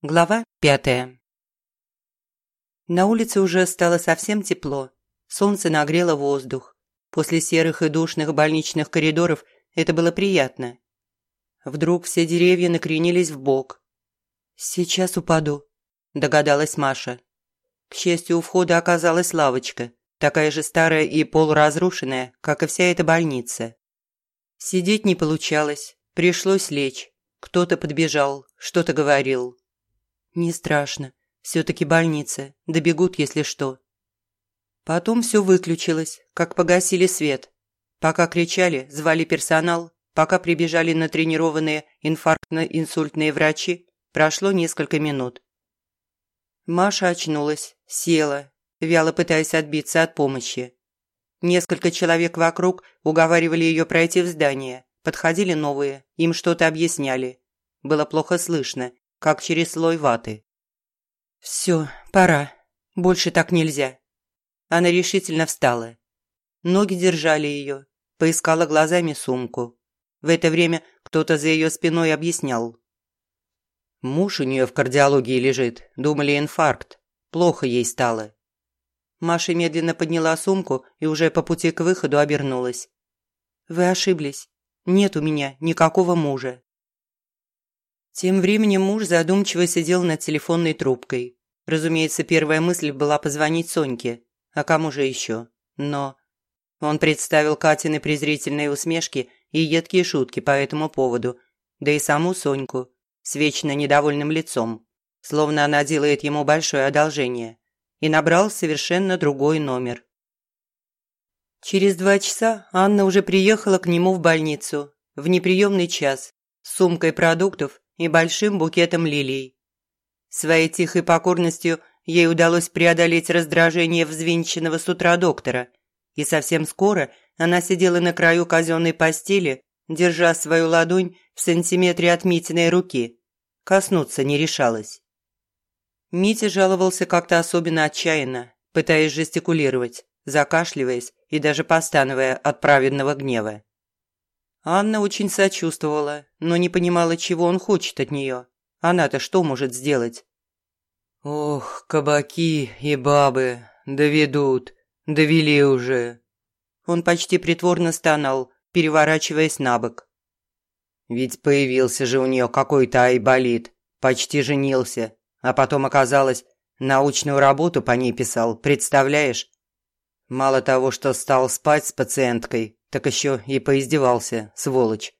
Глава пятая. На улице уже стало совсем тепло. Солнце нагрело воздух. После серых и душных больничных коридоров это было приятно. Вдруг все деревья накренились в бок. «Сейчас упаду», – догадалась Маша. К счастью, у входа оказалась лавочка, такая же старая и полуразрушенная, как и вся эта больница. Сидеть не получалось, пришлось лечь. Кто-то подбежал, что-то говорил. Не страшно. Все-таки больница. Добегут, если что. Потом все выключилось, как погасили свет. Пока кричали, звали персонал, пока прибежали натренированные инфарктно-инсультные врачи, прошло несколько минут. Маша очнулась, села, вяло пытаясь отбиться от помощи. Несколько человек вокруг уговаривали ее пройти в здание. Подходили новые, им что-то объясняли. Было плохо слышно, как через слой ваты. «Все, пора. Больше так нельзя». Она решительно встала. Ноги держали ее, поискала глазами сумку. В это время кто-то за ее спиной объяснял. «Муж у нее в кардиологии лежит. Думали, инфаркт. Плохо ей стало». Маша медленно подняла сумку и уже по пути к выходу обернулась. «Вы ошиблись. Нет у меня никакого мужа». Тем временем муж задумчиво сидел над телефонной трубкой. Разумеется, первая мысль была позвонить Соньке. А кому же еще? Но... Он представил Катины презрительные усмешки и едкие шутки по этому поводу, да и саму Соньку с вечно недовольным лицом, словно она делает ему большое одолжение, и набрал совершенно другой номер. Через два часа Анна уже приехала к нему в больницу в неприемный час с сумкой продуктов и большим букетом лилий. Своей тихой покорностью ей удалось преодолеть раздражение взвинченного с утра доктора, и совсем скоро она сидела на краю казенной постели, держа свою ладонь в сантиметре от Митиной руки. Коснуться не решалась. Митя жаловался как-то особенно отчаянно, пытаясь жестикулировать, закашливаясь и даже постановая от праведного гнева. Анна очень сочувствовала, но не понимала, чего он хочет от нее. Она-то что может сделать? «Ох, кабаки и бабы, доведут, довели уже». Он почти притворно стонал, переворачиваясь на бок. Ведь появился же у нее какой-то айболит, почти женился, а потом оказалось, научную работу по ней писал, представляешь? Мало того, что стал спать с пациенткой, так еще и поиздевался, сволочь.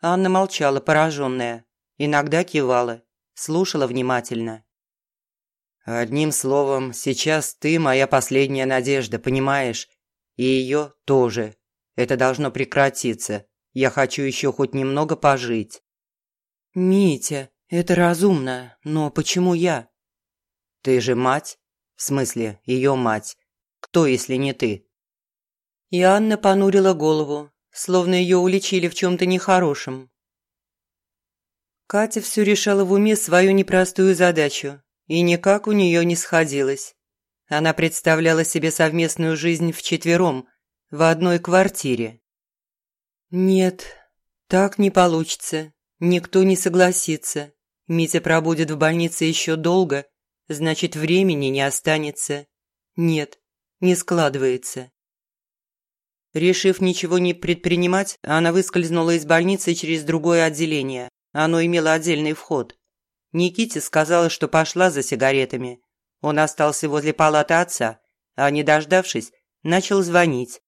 Анна молчала, пораженная. Иногда кивала, слушала внимательно. «Одним словом, сейчас ты моя последняя надежда, понимаешь? И ее тоже. Это должно прекратиться. Я хочу еще хоть немного пожить». «Митя, это разумно, но почему я?» «Ты же мать? В смысле, ее мать. Кто, если не ты?» И Анна понурила голову, словно ее уличили в чем-то нехорошем. Катя все решала в уме свою непростую задачу, и никак у нее не сходилось. Она представляла себе совместную жизнь вчетвером, в одной квартире. Нет, так не получится, никто не согласится. Митя пробудет в больнице еще долго, значит, времени не останется. Нет, не складывается. Решив ничего не предпринимать, она выскользнула из больницы через другое отделение. Оно имело отдельный вход. Никите сказала, что пошла за сигаретами. Он остался возле палаты отца, а, не дождавшись, начал звонить.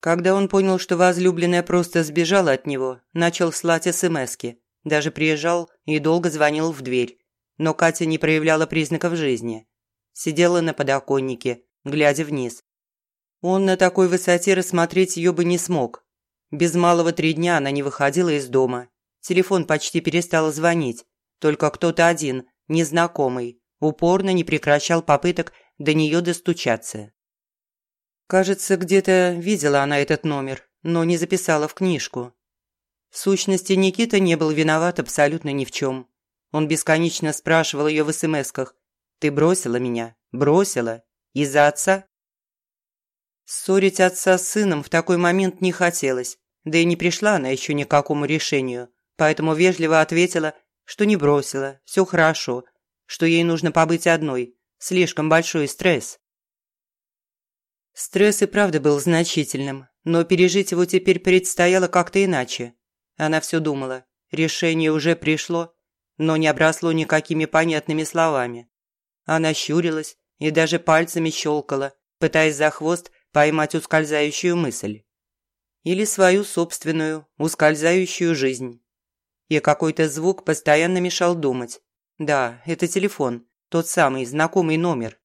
Когда он понял, что возлюбленная просто сбежала от него, начал слать СМСки. Даже приезжал и долго звонил в дверь. Но Катя не проявляла признаков жизни. Сидела на подоконнике, глядя вниз. Он на такой высоте рассмотреть ее бы не смог. Без малого три дня она не выходила из дома. Телефон почти перестал звонить. Только кто-то один, незнакомый, упорно не прекращал попыток до нее достучаться. Кажется, где-то видела она этот номер, но не записала в книжку. В сущности, Никита не был виноват абсолютно ни в чем. Он бесконечно спрашивал ее в смсках. «Ты бросила меня? Бросила? Из-за отца?» Ссорить отца с сыном в такой момент не хотелось, да и не пришла она еще ни к какому решению, поэтому вежливо ответила что не бросила, все хорошо, что ей нужно побыть одной, слишком большой стресс. Стресс и правда был значительным, но пережить его теперь предстояло как-то иначе. Она все думала, решение уже пришло, но не обросло никакими понятными словами. Она щурилась и даже пальцами щелкала, пытаясь за хвост поймать ускользающую мысль. Или свою собственную, ускользающую жизнь. И какой-то звук постоянно мешал думать. Да, это телефон, тот самый знакомый номер.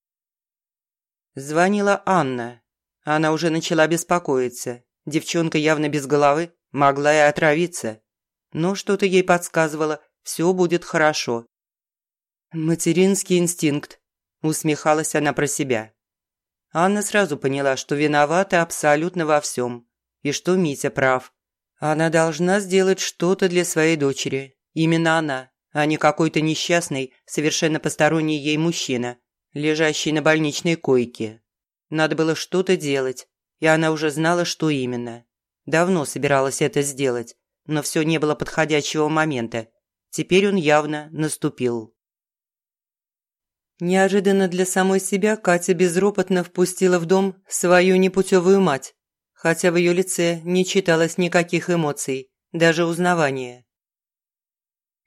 Звонила Анна. Она уже начала беспокоиться. Девчонка явно без головы, могла и отравиться. Но что-то ей подсказывало, все будет хорошо. «Материнский инстинкт», – усмехалась она про себя. Анна сразу поняла, что виновата абсолютно во всем, и что Митя прав. Она должна сделать что-то для своей дочери. Именно она, а не какой-то несчастный, совершенно посторонний ей мужчина, лежащий на больничной койке. Надо было что-то делать, и она уже знала, что именно. Давно собиралась это сделать, но все не было подходящего момента. Теперь он явно наступил. Неожиданно для самой себя Катя безропотно впустила в дом свою непутевую мать, хотя в ее лице не читалось никаких эмоций, даже узнавания.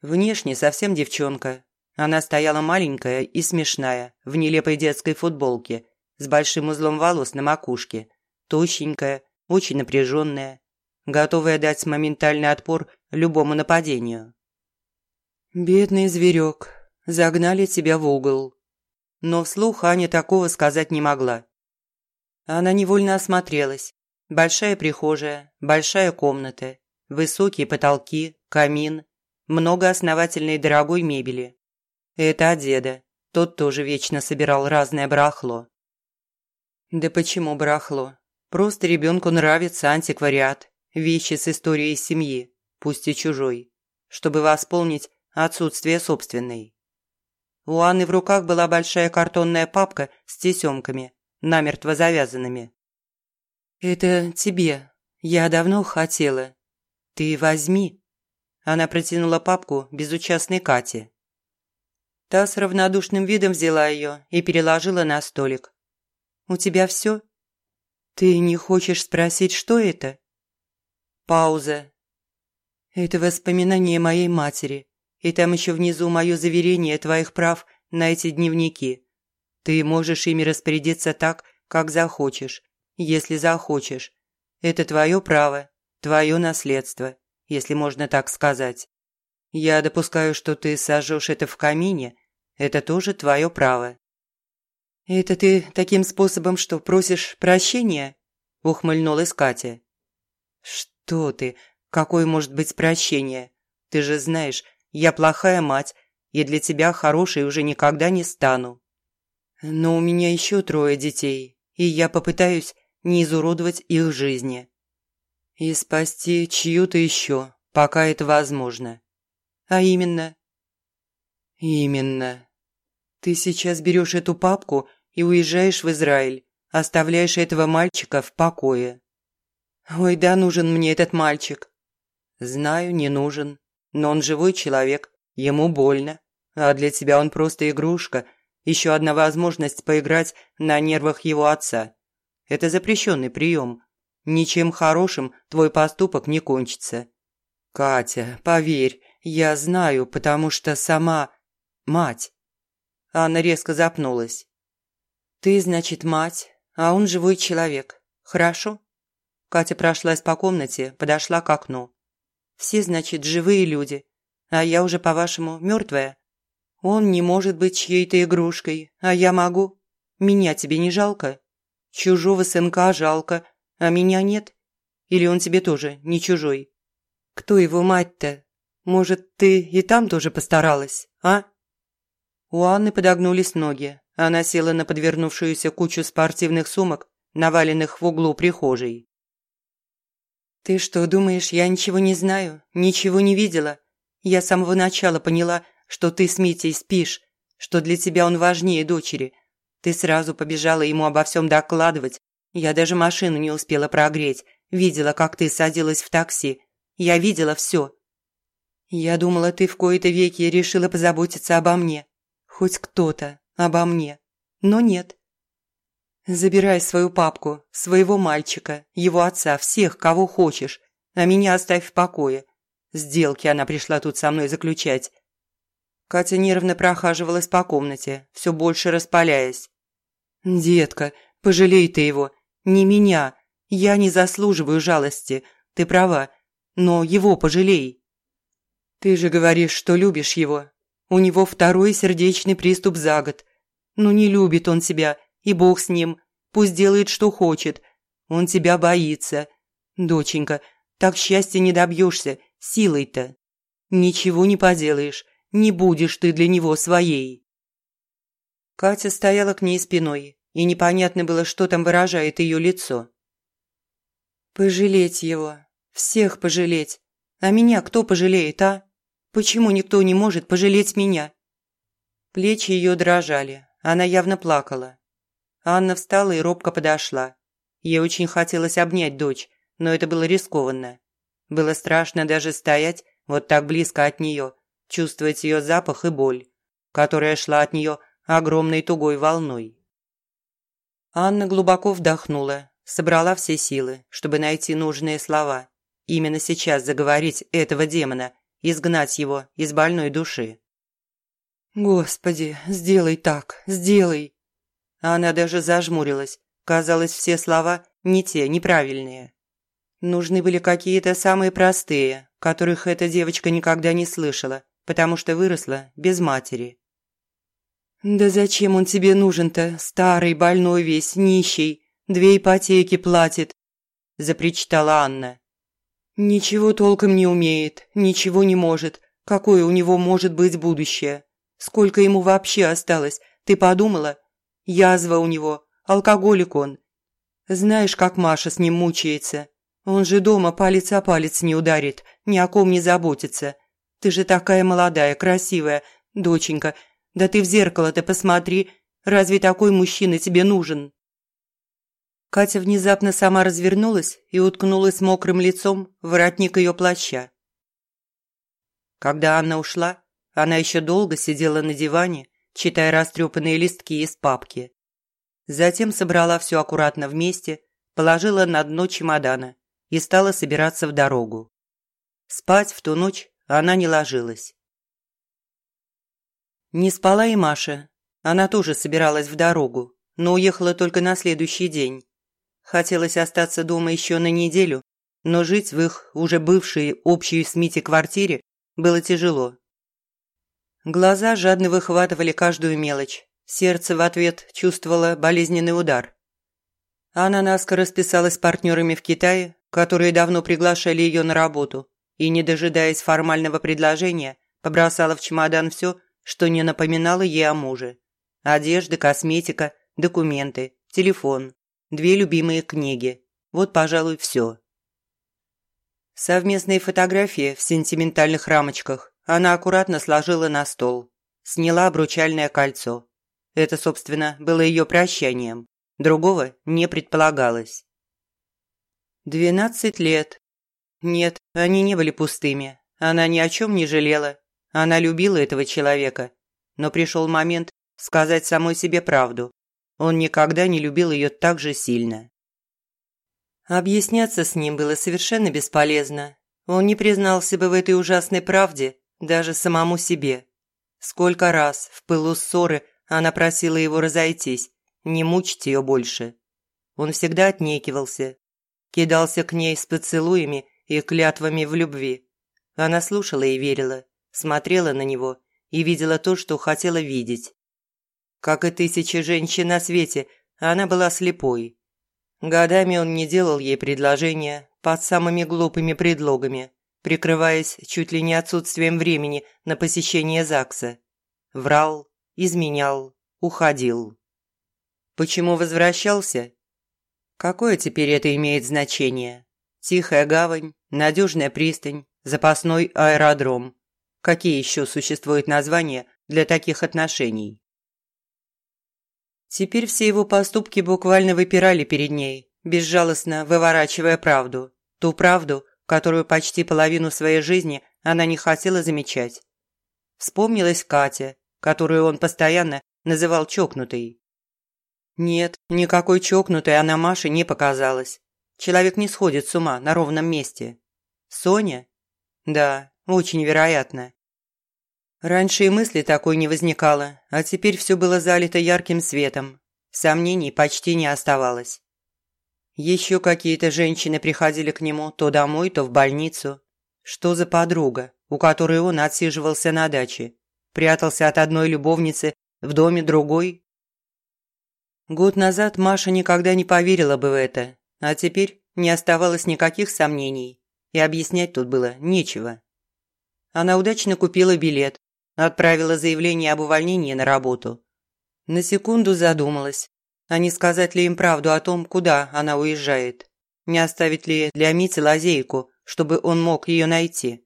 Внешне совсем девчонка. Она стояла маленькая и смешная, в нелепой детской футболке, с большим узлом волос на макушке, тощенькая, очень напряженная, готовая дать моментальный отпор любому нападению. «Бедный зверек, загнали тебя в угол», но вслух Аня такого сказать не могла. Она невольно осмотрелась. Большая прихожая, большая комната, высокие потолки, камин, много основательной дорогой мебели. Это от деда. Тот тоже вечно собирал разное барахло. Да почему барахло? Просто ребенку нравится антиквариат, вещи с историей семьи, пусть и чужой, чтобы восполнить отсутствие собственной. У Анны в руках была большая картонная папка с тесемками, намертво завязанными. «Это тебе. Я давно хотела. Ты возьми». Она протянула папку безучастной Кате. Та с равнодушным видом взяла ее и переложила на столик. «У тебя все? Ты не хочешь спросить, что это?» Пауза. «Это воспоминание моей матери. И там еще внизу мое заверение твоих прав на эти дневники. Ты можешь ими распорядиться так, как захочешь, если захочешь. Это твое право, твое наследство, если можно так сказать. Я допускаю, что ты сожжешь это в камине. Это тоже твое право». «Это ты таким способом, что просишь прощения?» – ухмыльнулась Катя. «Что ты? Какое может быть прощение? Ты же знаешь, я плохая мать, и для тебя хорошей уже никогда не стану. Но у меня еще трое детей, и я попытаюсь не изуродовать их жизни. И спасти чью-то еще, пока это возможно. А именно? Именно. Ты сейчас берешь эту папку и уезжаешь в Израиль, оставляешь этого мальчика в покое. Ой, да нужен мне этот мальчик. Знаю, не нужен. Но он живой человек, ему больно. А для тебя он просто игрушка, еще одна возможность поиграть на нервах его отца. Это запрещенный прием. Ничем хорошим твой поступок не кончится. Катя, поверь, я знаю, потому что сама мать. Анна резко запнулась. Ты, значит, мать, а он живой человек. Хорошо? Катя прошлась по комнате, подошла к окну. Все, значит, живые люди. А я уже, по-вашему, мертвая? Он не может быть чьей-то игрушкой, а я могу. Меня тебе не жалко? Чужого сынка жалко, а меня нет? Или он тебе тоже не чужой? Кто его мать-то? Может, ты и там тоже постаралась, а? У Анны подогнулись ноги. Она села на подвернувшуюся кучу спортивных сумок, наваленных в углу прихожей. «Ты что, думаешь, я ничего не знаю, ничего не видела? Я с самого начала поняла, что ты с Митей спишь, что для тебя он важнее дочери. Ты сразу побежала ему обо всем докладывать. Я даже машину не успела прогреть. Видела, как ты садилась в такси. Я видела все. Я думала, ты в кои-то веки решила позаботиться обо мне. Хоть кто-то обо мне. Но нет. Забирай свою папку, своего мальчика, его отца, всех, кого хочешь, а меня оставь в покое. Сделки она пришла тут со мной заключать. Катя нервно прохаживалась по комнате, все больше распаляясь. «Детка, пожалей ты его. Не меня. Я не заслуживаю жалости. Ты права. Но его пожалей». «Ты же говоришь, что любишь его. У него второй сердечный приступ за год. Ну не любит он тебя, и бог с ним. Пусть делает, что хочет. Он тебя боится. Доченька, так счастья не добьешься, силой-то. Ничего не поделаешь, не будешь ты для него своей». Катя стояла к ней спиной, и непонятно было, что там выражает ее лицо. «Пожалеть его, всех пожалеть. А меня кто пожалеет, а?» Почему никто не может пожалеть меня?» Плечи ее дрожали, она явно плакала. Анна встала и робко подошла. Ей очень хотелось обнять дочь, но это было рискованно. Было страшно даже стоять вот так близко от нее, чувствовать ее запах и боль, которая шла от нее огромной тугой волной. Анна глубоко вдохнула, собрала все силы, чтобы найти нужные слова. Именно сейчас заговорить этого демона, изгнать его из больной души. «Господи, сделай так, сделай!» Она даже зажмурилась. Казалось, все слова не те, неправильные. Нужны были какие-то самые простые, которых эта девочка никогда не слышала, потому что выросла без матери. «Да зачем он тебе нужен-то, старый, больной весь, нищий, две ипотеки платит?» – запричитала Анна. Ничего толком не умеет, ничего не может. Какое у него может быть будущее? Сколько ему вообще осталось? Ты подумала? Язва у него, алкоголик он. Знаешь, как Маша с ним мучается? Он же дома палец о палец не ударит, ни о ком не заботится. Ты же такая молодая, красивая, доченька. Да ты в зеркало-то посмотри, разве такой мужчина тебе нужен?» Катя внезапно сама развернулась и уткнулась мокрым лицом в воротник ее плаща. Когда Анна ушла, она еще долго сидела на диване, читая растрепанные листки из папки. Затем собрала все аккуратно вместе, положила на дно чемодана и стала собираться в дорогу. Спать в ту ночь она не ложилась. Не спала и Маша. Она тоже собиралась в дорогу, но уехала только на следующий день. Хотелось остаться дома еще на неделю, но жить в их уже бывшей общей с Мити квартире было тяжело. Глаза жадно выхватывали каждую мелочь. Сердце в ответ чувствовало болезненный удар. Она наскоро списалась с партнерами в Китае, которые давно приглашали ее на работу, и, не дожидаясь формального предложения, побросала в чемодан все, что не напоминало ей о муже. Одежда, косметика, документы, телефон, две любимые книги. Вот, пожалуй, все. Совместные фотографии в сентиментальных рамочках она аккуратно сложила на стол. Сняла обручальное кольцо. Это, собственно, было ее прощанием. Другого не предполагалось. Двенадцать лет. Нет, они не были пустыми. Она ни о чем не жалела. Она любила этого человека. Но пришел момент сказать самой себе правду. Он никогда не любил ее так же сильно. Объясняться с ним было совершенно бесполезно. Он не признался бы в этой ужасной правде даже самому себе. Сколько раз в пылу ссоры она просила его разойтись, не мучить ее больше. Он всегда отнекивался, кидался к ней с поцелуями и клятвами в любви. Она слушала и верила, смотрела на него и видела то, что хотела видеть. Как и тысячи женщин на свете, она была слепой. Годами он не делал ей предложения под самыми глупыми предлогами, прикрываясь чуть ли не отсутствием времени на посещение ЗАГСа. Врал, изменял, уходил. Почему возвращался? Какое теперь это имеет значение? Тихая гавань, надежная пристань, запасной аэродром. Какие еще существуют названия для таких отношений? Теперь все его поступки буквально выпирали перед ней, безжалостно выворачивая правду. Ту правду, которую почти половину своей жизни она не хотела замечать. Вспомнилась Катя, которую он постоянно называл чокнутой. Нет, никакой чокнутой она Маше не показалась. Человек не сходит с ума на ровном месте. Соня? Да, очень вероятно. Раньше и мысли такой не возникало, а теперь все было залито ярким светом. Сомнений почти не оставалось. Еще какие-то женщины приходили к нему то домой, то в больницу. Что за подруга, у которой он отсиживался на даче? Прятался от одной любовницы в доме другой? Год назад Маша никогда не поверила бы в это, а теперь не оставалось никаких сомнений, и объяснять тут было нечего. Она удачно купила билет, отправила заявление об увольнении на работу. На секунду задумалась, а не сказать ли им правду о том, куда она уезжает. Не оставить ли для Мити лазейку, чтобы он мог ее найти.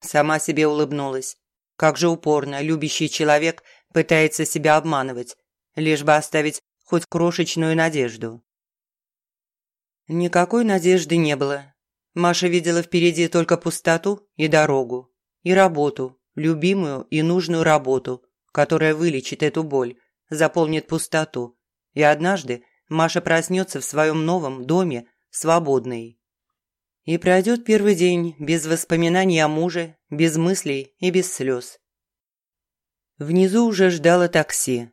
Сама себе улыбнулась. Как же упорно любящий человек пытается себя обманывать, лишь бы оставить хоть крошечную надежду. Никакой надежды не было. Маша видела впереди только пустоту и дорогу, и работу, любимую и нужную работу, которая вылечит эту боль, заполнит пустоту, и однажды Маша проснется в своем новом доме свободной. И пройдет первый день без воспоминаний о муже, без мыслей и без слез. Внизу уже ждало такси.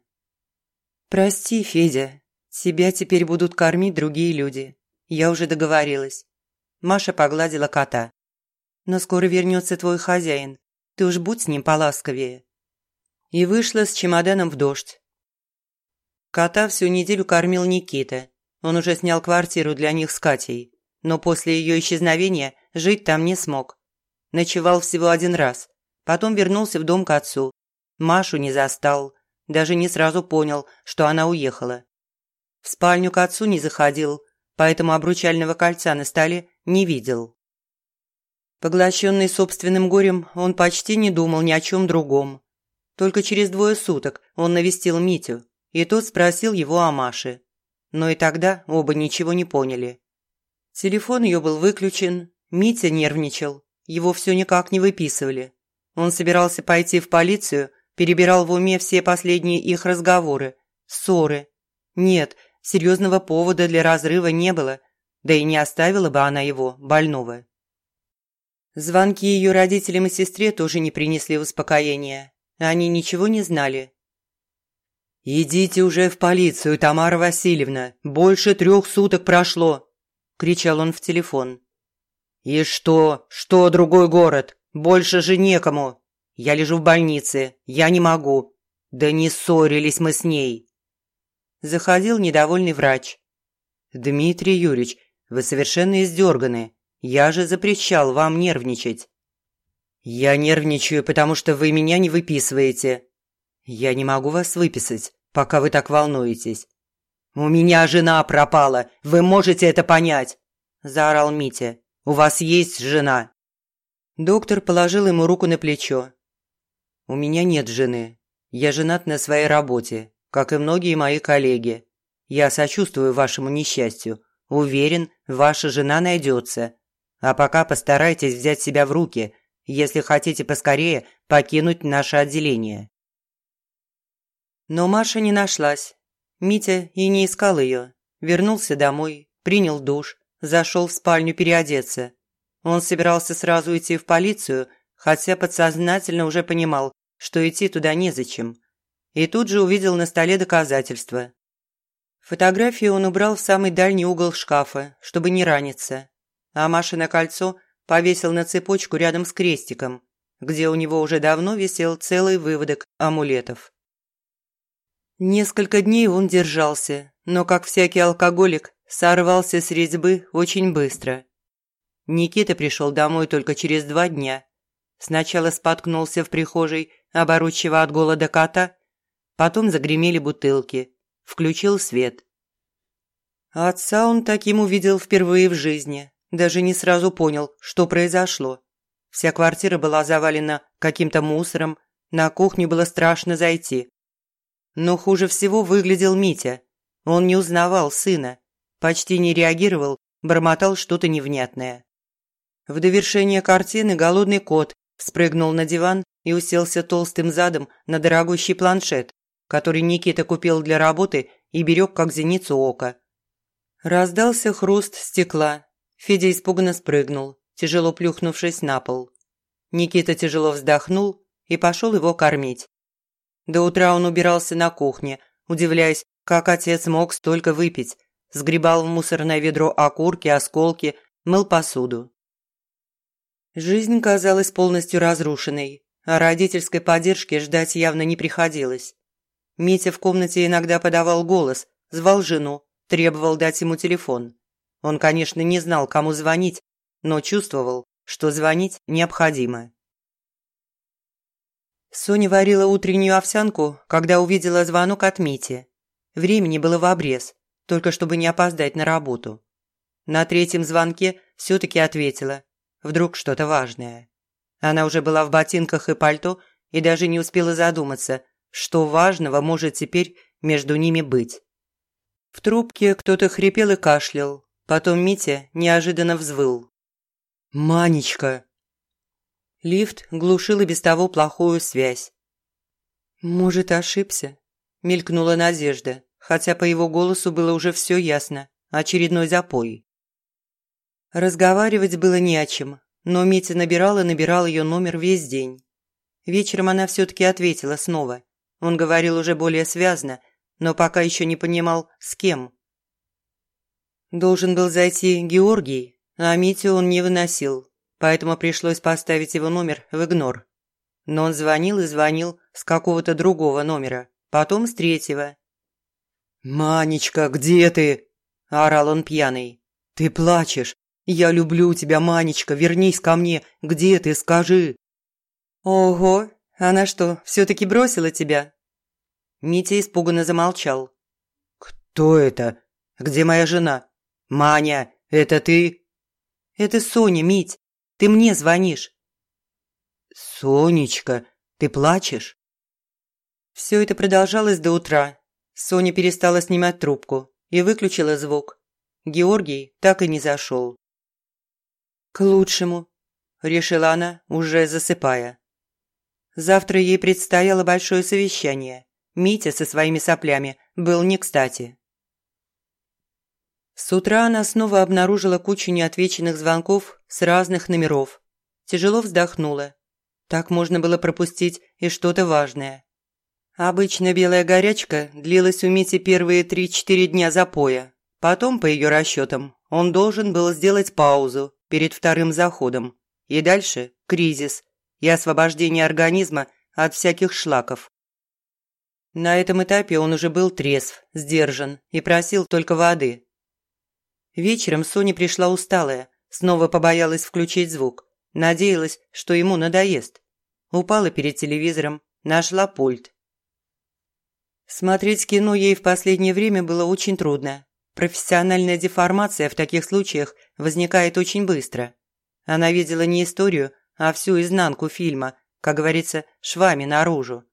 «Прости, Федя, тебя теперь будут кормить другие люди. Я уже договорилась». Маша погладила кота. «Но скоро вернется твой хозяин. Ты уж будь с ним поласковее». И вышла с чемоданом в дождь, Кота всю неделю кормил Никита. Он уже снял квартиру для них с Катей. Но после ее исчезновения жить там не смог. Ночевал всего один раз. Потом вернулся в дом к отцу. Машу не застал. Даже не сразу понял, что она уехала. В спальню к отцу не заходил, поэтому обручального кольца на столе не видел. Поглощенный собственным горем, он почти не думал ни о чем другом. Только через двое суток он навестил Митю и тот спросил его о Маше. Но и тогда оба ничего не поняли. Телефон ее был выключен, Митя нервничал, его все никак не выписывали. Он собирался пойти в полицию, перебирал в уме все последние их разговоры, ссоры. Нет, серьезного повода для разрыва не было, да и не оставила бы она его, больного. Звонки ее родителям и сестре тоже не принесли успокоения. Они ничего не знали, «Идите уже в полицию, Тамара Васильевна, больше трех суток прошло!» – кричал он в телефон. «И что? Что другой город? Больше же некому! Я лежу в больнице, я не могу! Да не ссорились мы с ней!» Заходил недовольный врач. «Дмитрий Юрьевич, вы совершенно издерганы. Я же запрещал вам нервничать». «Я нервничаю, потому что вы меня не выписываете. Я не могу вас выписать пока вы так волнуетесь. «У меня жена пропала, вы можете это понять!» – заорал Митя. «У вас есть жена?» Доктор положил ему руку на плечо. «У меня нет жены. Я женат на своей работе, как и многие мои коллеги. Я сочувствую вашему несчастью. Уверен, ваша жена найдется. А пока постарайтесь взять себя в руки, если хотите поскорее покинуть наше отделение». Но Маша не нашлась. Митя и не искал ее. Вернулся домой, принял душ, зашел в спальню переодеться. Он собирался сразу идти в полицию, хотя подсознательно уже понимал, что идти туда незачем. И тут же увидел на столе доказательства. Фотографию он убрал в самый дальний угол шкафа, чтобы не раниться. А Машино кольцо повесил на цепочку рядом с крестиком, где у него уже давно висел целый выводок амулетов. Несколько дней он держался, но, как всякий алкоголик, сорвался с резьбы очень быстро. Никита пришел домой только через два дня. Сначала споткнулся в прихожей, оборучив от голода кота, потом загремели бутылки, включил свет. Отца он таким увидел впервые в жизни, даже не сразу понял, что произошло. Вся квартира была завалена каким-то мусором, на кухню было страшно зайти. Но хуже всего выглядел Митя. Он не узнавал сына, почти не реагировал, бормотал что-то невнятное. В довершение картины голодный кот спрыгнул на диван и уселся толстым задом на дорогущий планшет, который Никита купил для работы и берег как зеницу ока. Раздался хруст стекла. Федя испуганно спрыгнул, тяжело плюхнувшись на пол. Никита тяжело вздохнул и пошел его кормить. До утра он убирался на кухне, удивляясь, как отец мог столько выпить, сгребал в мусорное ведро окурки, осколки, мыл посуду. Жизнь казалась полностью разрушенной, а родительской поддержки ждать явно не приходилось. Митя в комнате иногда подавал голос, звал жену, требовал дать ему телефон. Он, конечно, не знал, кому звонить, но чувствовал, что звонить необходимо. Соня варила утреннюю овсянку, когда увидела звонок от Мити. Времени было в обрез, только чтобы не опоздать на работу. На третьем звонке все-таки ответила. Вдруг что-то важное. Она уже была в ботинках и пальто и даже не успела задуматься, что важного может теперь между ними быть. В трубке кто-то хрипел и кашлял. Потом Митя неожиданно взвыл. «Манечка!» Лифт глушил и без того плохую связь. «Может, ошибся?» – мелькнула надежда, хотя по его голосу было уже все ясно. Очередной запой. Разговаривать было не о чем, но Митя набирал и набирал ее номер весь день. Вечером она все-таки ответила снова. Он говорил уже более связно, но пока еще не понимал, с кем. Должен был зайти Георгий, а Митю он не выносил, поэтому пришлось поставить его номер в игнор. Но он звонил и звонил с какого-то другого номера, потом с третьего. «Манечка, где ты?» – орал он пьяный. «Ты плачешь. Я люблю тебя, Манечка, вернись ко мне. Где ты, скажи?» «Ого, она что, все-таки бросила тебя?» Митя испуганно замолчал. «Кто это? Где моя жена? Маня, это ты?» «Это Соня, Мить. Ты мне звонишь». «Сонечка, ты плачешь?» Все это продолжалось до утра. Соня перестала снимать трубку и выключила звук. Георгий так и не зашел. «К лучшему», – решила она, уже засыпая. Завтра ей предстояло большое совещание. Митя со своими соплями был не кстати. С утра она снова обнаружила кучу неотвеченных звонков с разных номеров. Тяжело вздохнула. Так можно было пропустить и что-то важное. Обычно белая горячка длилась у Мити первые 3-4 дня запоя. Потом, по ее расчетам, он должен был сделать паузу перед вторым заходом. И дальше – кризис и освобождение организма от всяких шлаков. На этом этапе он уже был трезв, сдержан и просил только воды, Вечером Соня пришла усталая, снова побоялась включить звук. Надеялась, что ему надоест. Упала перед телевизором, нашла пульт. Смотреть кино ей в последнее время было очень трудно. Профессиональная деформация в таких случаях возникает очень быстро. Она видела не историю, а всю изнанку фильма, как говорится, швами наружу.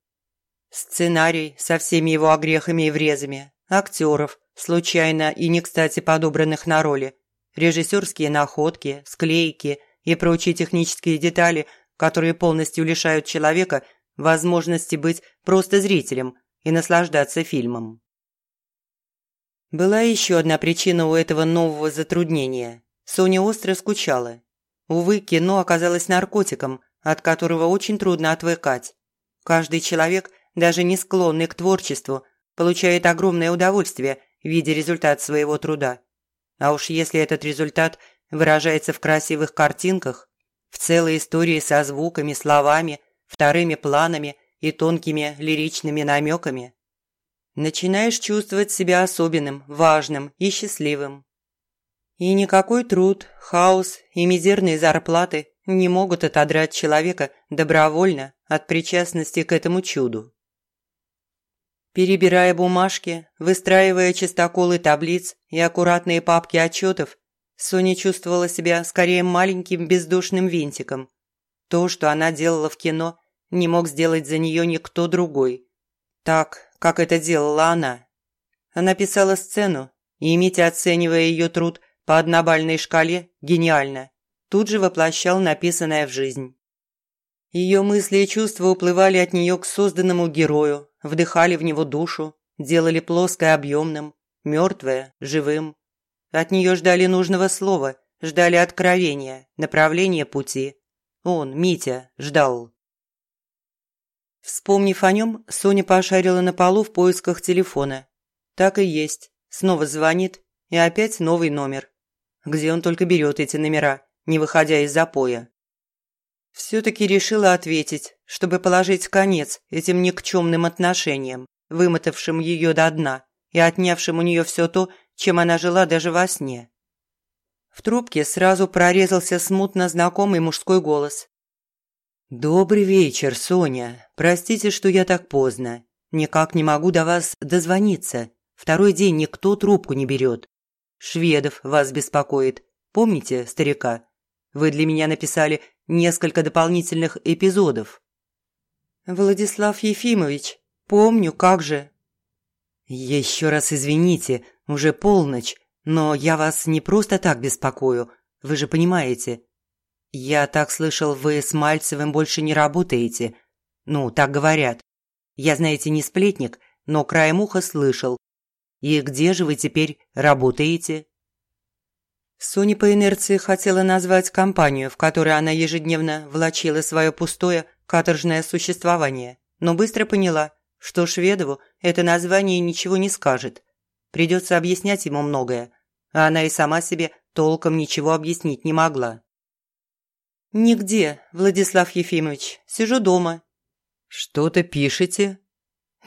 Сценарий со всеми его огрехами и врезами, актеров, случайно и не кстати подобранных на роли, режиссерские находки, склейки и прочие технические детали, которые полностью лишают человека возможности быть просто зрителем и наслаждаться фильмом. Была еще одна причина у этого нового затруднения. Соня остро скучала. Увы, кино оказалось наркотиком, от которого очень трудно отвыкать. Каждый человек, даже не склонный к творчеству, получает огромное удовольствие – видя результат своего труда. А уж если этот результат выражается в красивых картинках, в целой истории со звуками, словами, вторыми планами и тонкими лиричными намеками, начинаешь чувствовать себя особенным, важным и счастливым. И никакой труд, хаос и мизерные зарплаты не могут отодрать человека добровольно от причастности к этому чуду. Перебирая бумажки, выстраивая чистоколы таблиц и аккуратные папки отчетов, Соня чувствовала себя скорее маленьким бездушным винтиком. То, что она делала в кино, не мог сделать за нее никто другой. Так, как это делала она. Она писала сцену, и Митя, оценивая ее труд по однобальной шкале, гениально, тут же воплощал написанное в жизнь. Ее мысли и чувства уплывали от нее к созданному герою, вдыхали в него душу, делали плоское объемным, мертвое – живым. От нее ждали нужного слова, ждали откровения, направления пути. Он, Митя, ждал. Вспомнив о нем, Соня пошарила на полу в поисках телефона. Так и есть. Снова звонит, и опять новый номер. Где он только берет эти номера, не выходя из запоя. Все-таки решила ответить, чтобы положить конец этим никчемным отношениям, вымотавшим ее до дна и отнявшим у нее все то, чем она жила даже во сне. В трубке сразу прорезался смутно знакомый мужской голос. «Добрый вечер, Соня. Простите, что я так поздно. Никак не могу до вас дозвониться. Второй день никто трубку не берет. Шведов вас беспокоит. Помните старика? Вы для меня написали несколько дополнительных эпизодов». «Владислав Ефимович, помню, как же». «Еще раз извините, уже полночь, но я вас не просто так беспокою, вы же понимаете. Я так слышал, вы с Мальцевым больше не работаете. Ну, так говорят. Я, знаете, не сплетник, но краем уха слышал. И где же вы теперь работаете?» Соня по инерции хотела назвать компанию, в которой она ежедневно влачила свое пустое каторжное существование, но быстро поняла, что Шведову это название ничего не скажет. Придется объяснять ему многое, а она и сама себе толком ничего объяснить не могла. «Нигде, Владислав Ефимович, сижу дома». «Что-то пишете?»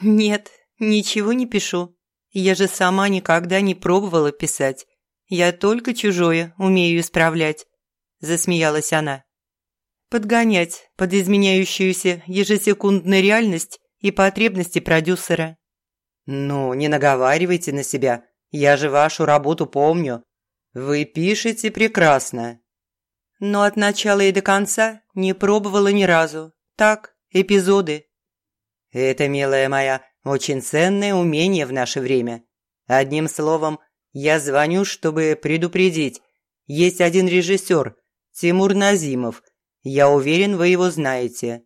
«Нет, ничего не пишу. Я же сама никогда не пробовала писать. Я только чужое умею исправлять», – засмеялась она. «Подгонять под изменяющуюся ежесекундную реальность и потребности продюсера». «Ну, не наговаривайте на себя. Я же вашу работу помню. Вы пишете прекрасно». Но от начала и до конца не пробовала ни разу. Так, эпизоды. «Это, милая моя, очень ценное умение в наше время. Одним словом, я звоню, чтобы предупредить. Есть один режиссер, Тимур Назимов. Я уверен, вы его знаете».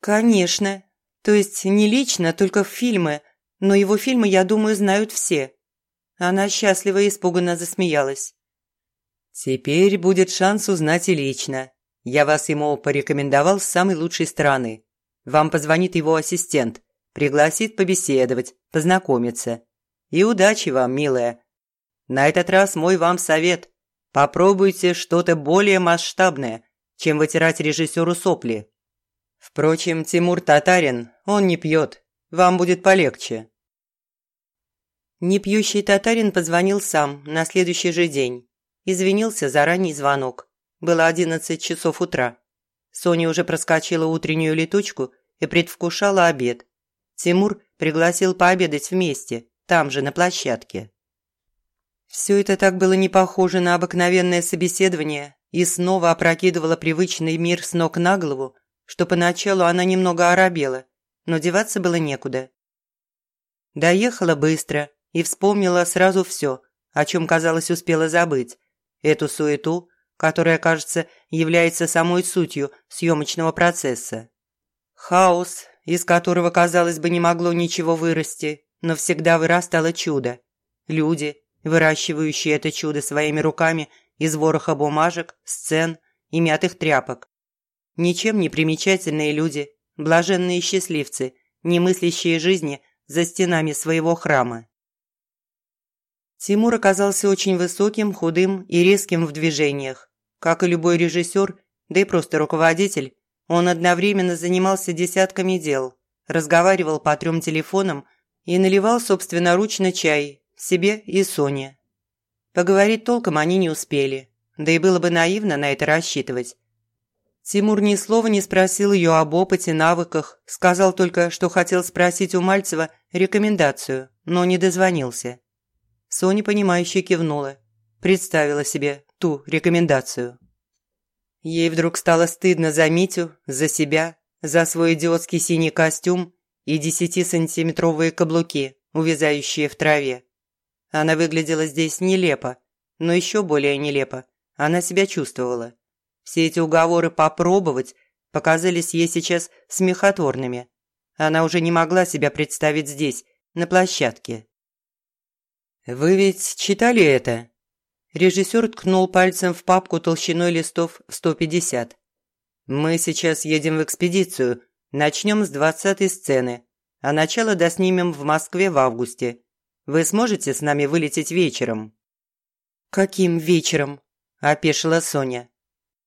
«Конечно. То есть не лично, только в фильмы. Но его фильмы, я думаю, знают все». Она счастливо и испуганно засмеялась. «Теперь будет шанс узнать и лично. Я вас ему порекомендовал с самой лучшей стороны. Вам позвонит его ассистент, пригласит побеседовать, познакомиться. И удачи вам, милая. На этот раз мой вам совет. Попробуйте что-то более масштабное, чем вытирать режиссеру сопли. Впрочем, Тимур татарин, он не пьет. Вам будет полегче. Непьющий татарин позвонил сам на следующий же день. Извинился за ранний звонок. Было одиннадцать часов утра. Соня уже проскочила утреннюю летучку и предвкушала обед. Тимур пригласил пообедать вместе, там же, на площадке. Все это так было не похоже на обыкновенное собеседование и снова опрокидывало привычный мир с ног на голову, что поначалу она немного оробела, но деваться было некуда. Доехала быстро и вспомнила сразу все, о чем, казалось, успела забыть. Эту суету, которая, кажется, является самой сутью съемочного процесса. Хаос, из которого, казалось бы, не могло ничего вырасти, но всегда вырастало чудо. Люди, выращивающие это чудо своими руками из вороха бумажек, сцен и мятых тряпок. Ничем не примечательные люди, блаженные счастливцы, не мыслящие жизни за стенами своего храма. Тимур оказался очень высоким, худым и резким в движениях. Как и любой режиссер, да и просто руководитель, он одновременно занимался десятками дел, разговаривал по трем телефонам и наливал собственноручно чай себе и Соне. Поговорить толком они не успели, да и было бы наивно на это рассчитывать. Тимур ни слова не спросил ее об опыте, навыках, сказал только, что хотел спросить у Мальцева рекомендацию, но не дозвонился. Соня, понимающе кивнула. Представила себе ту рекомендацию. Ей вдруг стало стыдно за Митю, за себя, за свой идиотский синий костюм и десятисантиметровые каблуки, увязающие в траве. Она выглядела здесь нелепо, но еще более нелепо. Она себя чувствовала. Все эти уговоры попробовать, показались ей сейчас смехотворными. Она уже не могла себя представить здесь, на площадке. «Вы ведь читали это?» Режиссер ткнул пальцем в папку толщиной листов в 150. «Мы сейчас едем в экспедицию. Начнем с двадцатой сцены, а начало доснимем в Москве в августе. Вы сможете с нами вылететь вечером?» «Каким вечером?» – опешила Соня.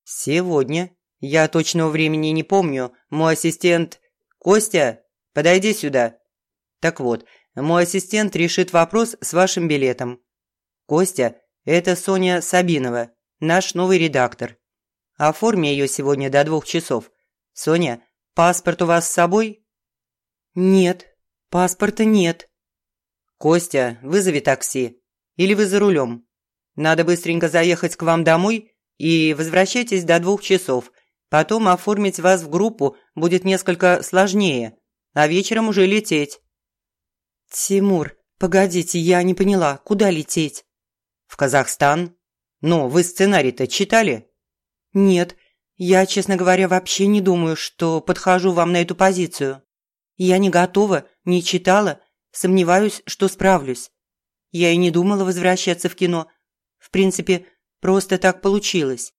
«Сегодня. Я точного времени не помню. Мой ассистент... Костя, подойди сюда». Так вот, мой ассистент решит вопрос с вашим билетом. Костя, это Соня Сабинова, наш новый редактор. Оформи ее сегодня до двух часов. Соня, паспорт у вас с собой? Нет, паспорта нет. Костя, вызови такси. Или вы за рулем. Надо быстренько заехать к вам домой и возвращайтесь до двух часов. Потом оформить вас в группу будет несколько сложнее, а вечером уже лететь. «Тимур, погодите, я не поняла, куда лететь?» «В Казахстан. Ну, вы сценарий-то читали?» «Нет, я, честно говоря, вообще не думаю, что подхожу вам на эту позицию. Я не готова, не читала, сомневаюсь, что справлюсь. Я и не думала возвращаться в кино. В принципе, просто так получилось».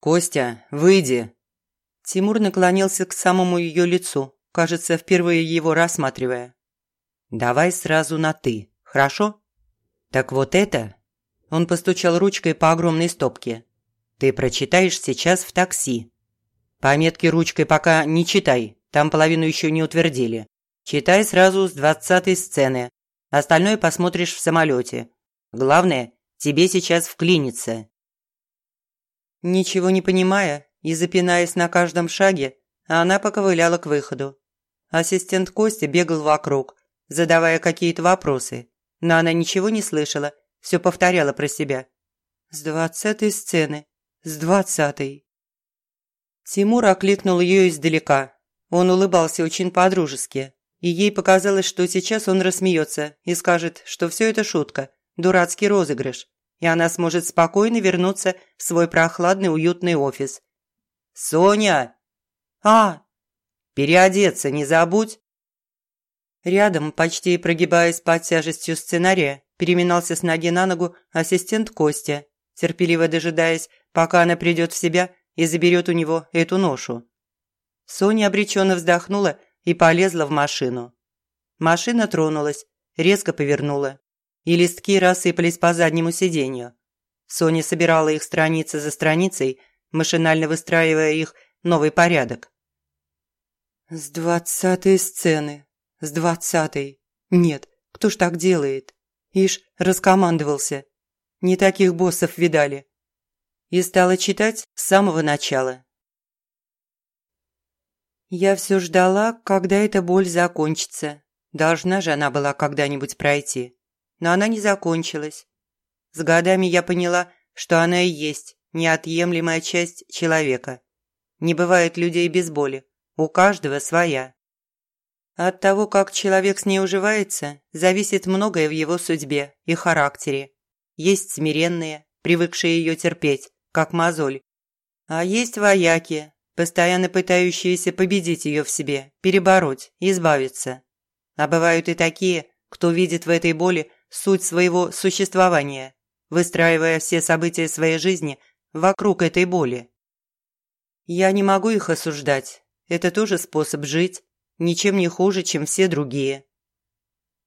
«Костя, выйди!» Тимур наклонился к самому ее лицу, кажется, впервые его рассматривая. Давай сразу на «ты», хорошо? Так вот это...» Он постучал ручкой по огромной стопке. «Ты прочитаешь сейчас в такси. Пометки ручкой пока не читай, там половину еще не утвердили. Читай сразу с двадцатой сцены. Остальное посмотришь в самолете. Главное, тебе сейчас вклиниться». Ничего не понимая и запинаясь на каждом шаге, она поковыляла к выходу. Ассистент Костя бегал вокруг, задавая какие-то вопросы, но она ничего не слышала, все повторяла про себя. «С двадцатой сцены, с двадцатой». Тимур окликнул ее издалека. Он улыбался очень по-дружески, и ей показалось, что сейчас он рассмеется и скажет, что все это шутка, дурацкий розыгрыш, и она сможет спокойно вернуться в свой прохладный уютный офис. «Соня!» «А!» «Переодеться не забудь!» Рядом, почти прогибаясь под тяжестью сценария, переминался с ноги на ногу ассистент Костя, терпеливо дожидаясь, пока она придет в себя и заберет у него эту ношу. Соня обреченно вздохнула и полезла в машину. Машина тронулась, резко повернула, и листки рассыпались по заднему сиденью. Соня собирала их страницы за страницей, машинально выстраивая их новый порядок. «С двадцатой сцены», с двадцатой. Нет, кто ж так делает? Ишь, раскомандовался. Не таких боссов видали. И стала читать с самого начала. Я все ждала, когда эта боль закончится. Должна же она была когда-нибудь пройти. Но она не закончилась. С годами я поняла, что она и есть неотъемлемая часть человека. Не бывает людей без боли. У каждого своя. От того, как человек с ней уживается, зависит многое в его судьбе и характере. Есть смиренные, привыкшие ее терпеть, как мозоль. А есть вояки, постоянно пытающиеся победить ее в себе, перебороть, избавиться. А бывают и такие, кто видит в этой боли суть своего существования, выстраивая все события своей жизни вокруг этой боли. Я не могу их осуждать. Это тоже способ жить, ничем не хуже, чем все другие.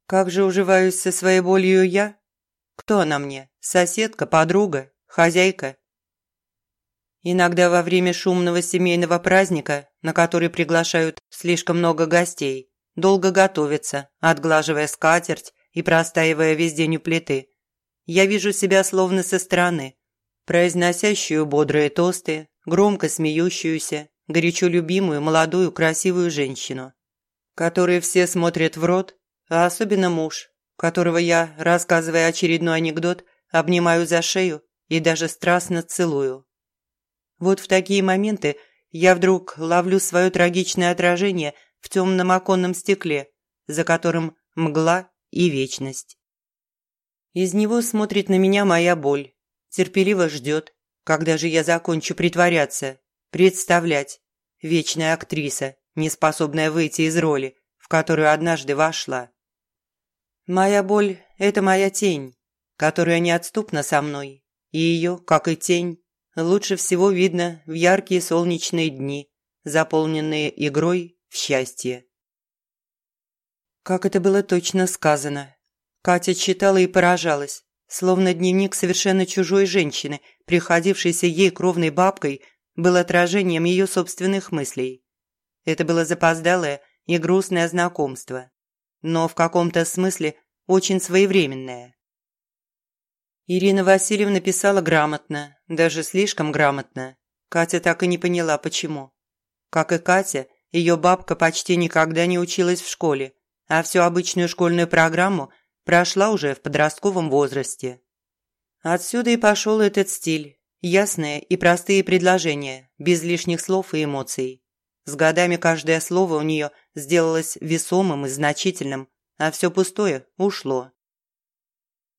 Как же уживаюсь со своей болью я? Кто она мне? Соседка, подруга, хозяйка? Иногда во время шумного семейного праздника, на который приглашают слишком много гостей, долго готовятся, отглаживая скатерть и простаивая весь день у плиты. Я вижу себя словно со стороны, произносящую бодрые тосты, громко смеющуюся, горячо любимую, молодую, красивую женщину которые все смотрят в рот, а особенно муж, которого я, рассказывая очередной анекдот, обнимаю за шею и даже страстно целую. Вот в такие моменты я вдруг ловлю свое трагичное отражение в темном оконном стекле, за которым мгла и вечность. Из него смотрит на меня моя боль, терпеливо ждет, когда же я закончу притворяться, представлять, вечная актриса, не способная выйти из роли, в которую однажды вошла. Моя боль – это моя тень, которая неотступна со мной, и ее, как и тень, лучше всего видно в яркие солнечные дни, заполненные игрой в счастье. Как это было точно сказано. Катя читала и поражалась, словно дневник совершенно чужой женщины, приходившейся ей кровной бабкой, был отражением ее собственных мыслей. Это было запоздалое и грустное знакомство, но в каком-то смысле очень своевременное. Ирина Васильевна писала грамотно, даже слишком грамотно. Катя так и не поняла, почему. Как и Катя, ее бабка почти никогда не училась в школе, а всю обычную школьную программу прошла уже в подростковом возрасте. Отсюда и пошел этот стиль. Ясные и простые предложения, без лишних слов и эмоций. С годами каждое слово у нее сделалось весомым и значительным, а все пустое ушло.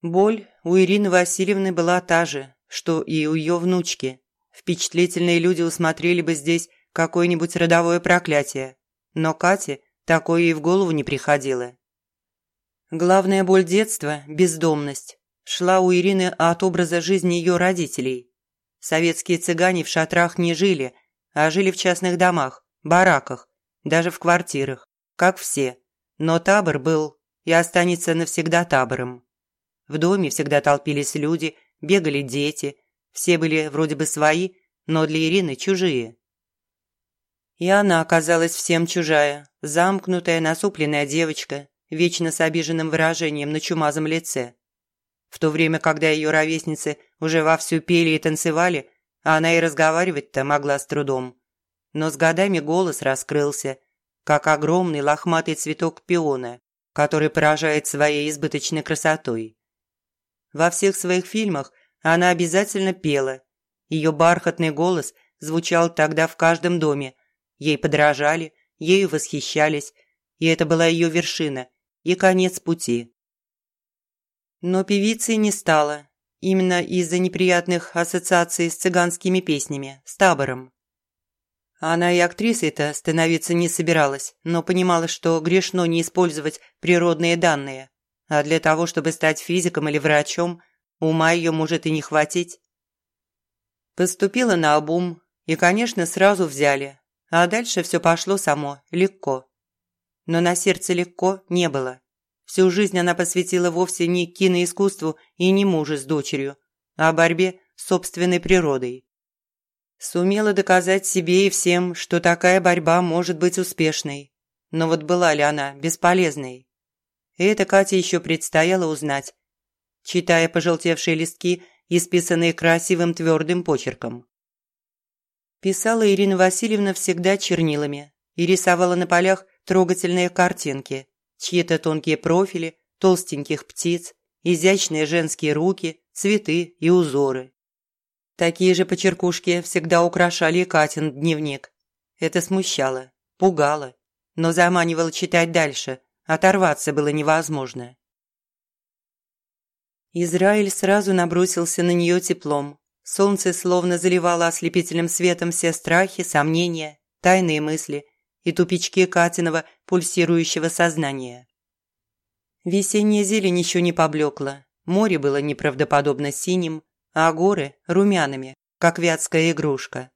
Боль у Ирины Васильевны была та же, что и у ее внучки. Впечатлительные люди усмотрели бы здесь какое-нибудь родовое проклятие, но Кате такое и в голову не приходило. Главная боль детства – бездомность. Шла у Ирины от образа жизни ее родителей. Советские цыгане в шатрах не жили, а жили в частных домах, бараках, даже в квартирах, как все. Но табор был и останется навсегда табором. В доме всегда толпились люди, бегали дети. Все были вроде бы свои, но для Ирины чужие. И она оказалась всем чужая, замкнутая, насупленная девочка, вечно с обиженным выражением на чумазом лице. В то время, когда ее ровесницы уже вовсю пели и танцевали, она и разговаривать-то могла с трудом. Но с годами голос раскрылся, как огромный лохматый цветок пиона, который поражает своей избыточной красотой. Во всех своих фильмах она обязательно пела. Ее бархатный голос звучал тогда в каждом доме. Ей подражали, ею восхищались, и это была ее вершина и конец пути. Но певицей не стала, именно из-за неприятных ассоциаций с цыганскими песнями, с табором. Она и актрисой-то становиться не собиралась, но понимала, что грешно не использовать природные данные, а для того, чтобы стать физиком или врачом, ума ее может и не хватить. Поступила на обум и, конечно, сразу взяли, а дальше все пошло само, легко. Но на сердце легко не было. Всю жизнь она посвятила вовсе не киноискусству и не мужу с дочерью, а борьбе с собственной природой. Сумела доказать себе и всем, что такая борьба может быть успешной. Но вот была ли она бесполезной? Это Кате еще предстояло узнать, читая пожелтевшие листки, исписанные красивым твердым почерком. Писала Ирина Васильевна всегда чернилами и рисовала на полях трогательные картинки, чьи-то тонкие профили, толстеньких птиц, изящные женские руки, цветы и узоры. Такие же почеркушки всегда украшали Катин дневник. Это смущало, пугало, но заманивало читать дальше, оторваться было невозможно. Израиль сразу набросился на нее теплом. Солнце словно заливало ослепительным светом все страхи, сомнения, тайные мысли и тупички Катиного пульсирующего сознания. Весенняя зелень еще не поблекла, море было неправдоподобно синим, а горы – румяными, как вятская игрушка.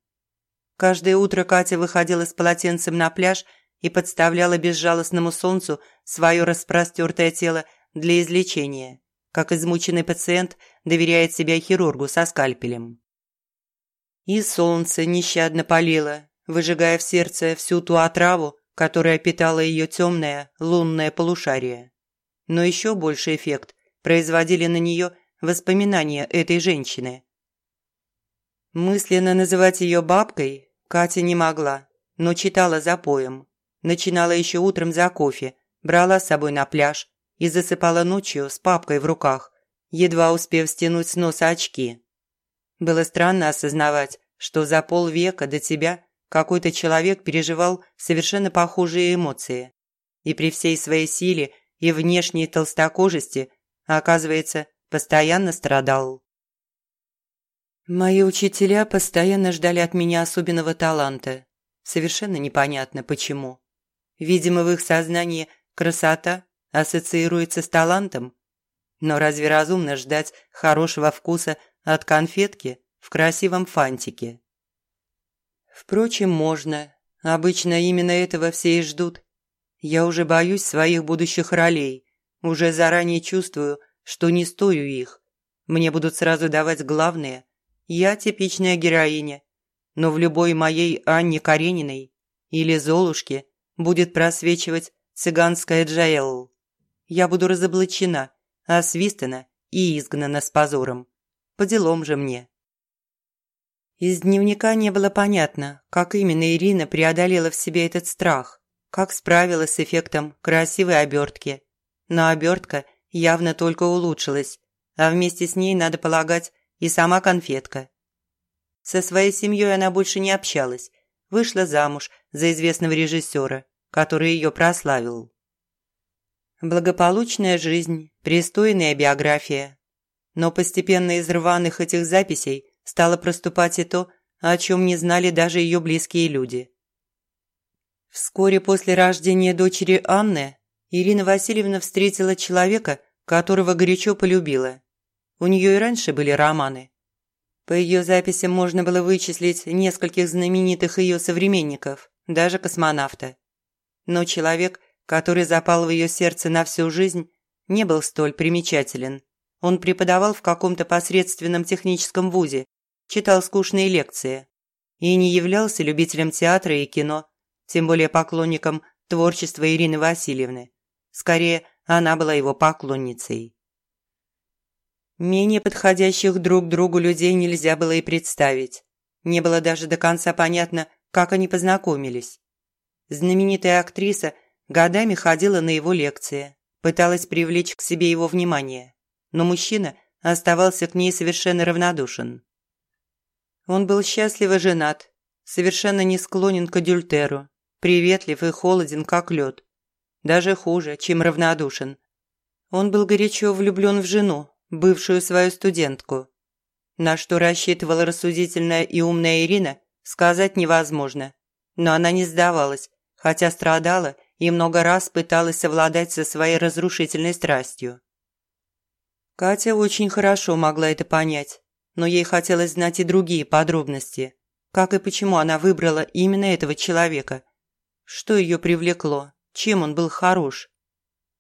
Каждое утро Катя выходила с полотенцем на пляж и подставляла безжалостному солнцу свое распростертое тело для излечения, как измученный пациент доверяет себя хирургу со скальпелем. И солнце нещадно палило, выжигая в сердце всю ту отраву, которая питала ее темное лунное полушарие. Но еще больший эффект производили на нее воспоминания этой женщины. Мысленно называть ее бабкой Катя не могла, но читала за поем. Начинала еще утром за кофе, брала с собой на пляж и засыпала ночью с папкой в руках, едва успев стянуть с носа очки. Было странно осознавать, что за полвека до тебя какой-то человек переживал совершенно похожие эмоции. И при всей своей силе и внешней толстокожести, оказывается, постоянно страдал. Мои учителя постоянно ждали от меня особенного таланта. Совершенно непонятно, почему. Видимо, в их сознании красота ассоциируется с талантом. Но разве разумно ждать хорошего вкуса от конфетки в красивом фантике? Впрочем, можно. Обычно именно этого все и ждут. Я уже боюсь своих будущих ролей. Уже заранее чувствую, что не стою их. Мне будут сразу давать главное. Я типичная героиня. Но в любой моей Анне Карениной или Золушке будет просвечивать цыганская Джаэл. Я буду разоблачена, освистана и изгнана с позором. По делам же мне. Из дневника не было понятно, как именно Ирина преодолела в себе этот страх, как справилась с эффектом красивой обертки. Но обертка явно только улучшилась, а вместе с ней, надо полагать, и сама конфетка. Со своей семьей она больше не общалась, вышла замуж за известного режиссера, который ее прославил. Благополучная жизнь, пристойная биография. Но постепенно из рваных этих записей стало проступать и то, о чем не знали даже ее близкие люди. Вскоре после рождения дочери Анны Ирина Васильевна встретила человека, которого горячо полюбила. У нее и раньше были романы. По ее записям можно было вычислить нескольких знаменитых ее современников, даже космонавта. Но человек, который запал в ее сердце на всю жизнь, не был столь примечателен. Он преподавал в каком-то посредственном техническом вузе, читал скучные лекции и не являлся любителем театра и кино, тем более поклонником творчества Ирины Васильевны. Скорее, она была его поклонницей. Менее подходящих друг другу людей нельзя было и представить. Не было даже до конца понятно, как они познакомились. Знаменитая актриса годами ходила на его лекции, пыталась привлечь к себе его внимание, но мужчина оставался к ней совершенно равнодушен. Он был счастливо женат, совершенно не склонен к адюльтеру, приветлив и холоден, как лед. Даже хуже, чем равнодушен. Он был горячо влюблен в жену, бывшую свою студентку. На что рассчитывала рассудительная и умная Ирина, сказать невозможно. Но она не сдавалась, хотя страдала и много раз пыталась совладать со своей разрушительной страстью. Катя очень хорошо могла это понять, но ей хотелось знать и другие подробности. Как и почему она выбрала именно этого человека. Что ее привлекло, чем он был хорош.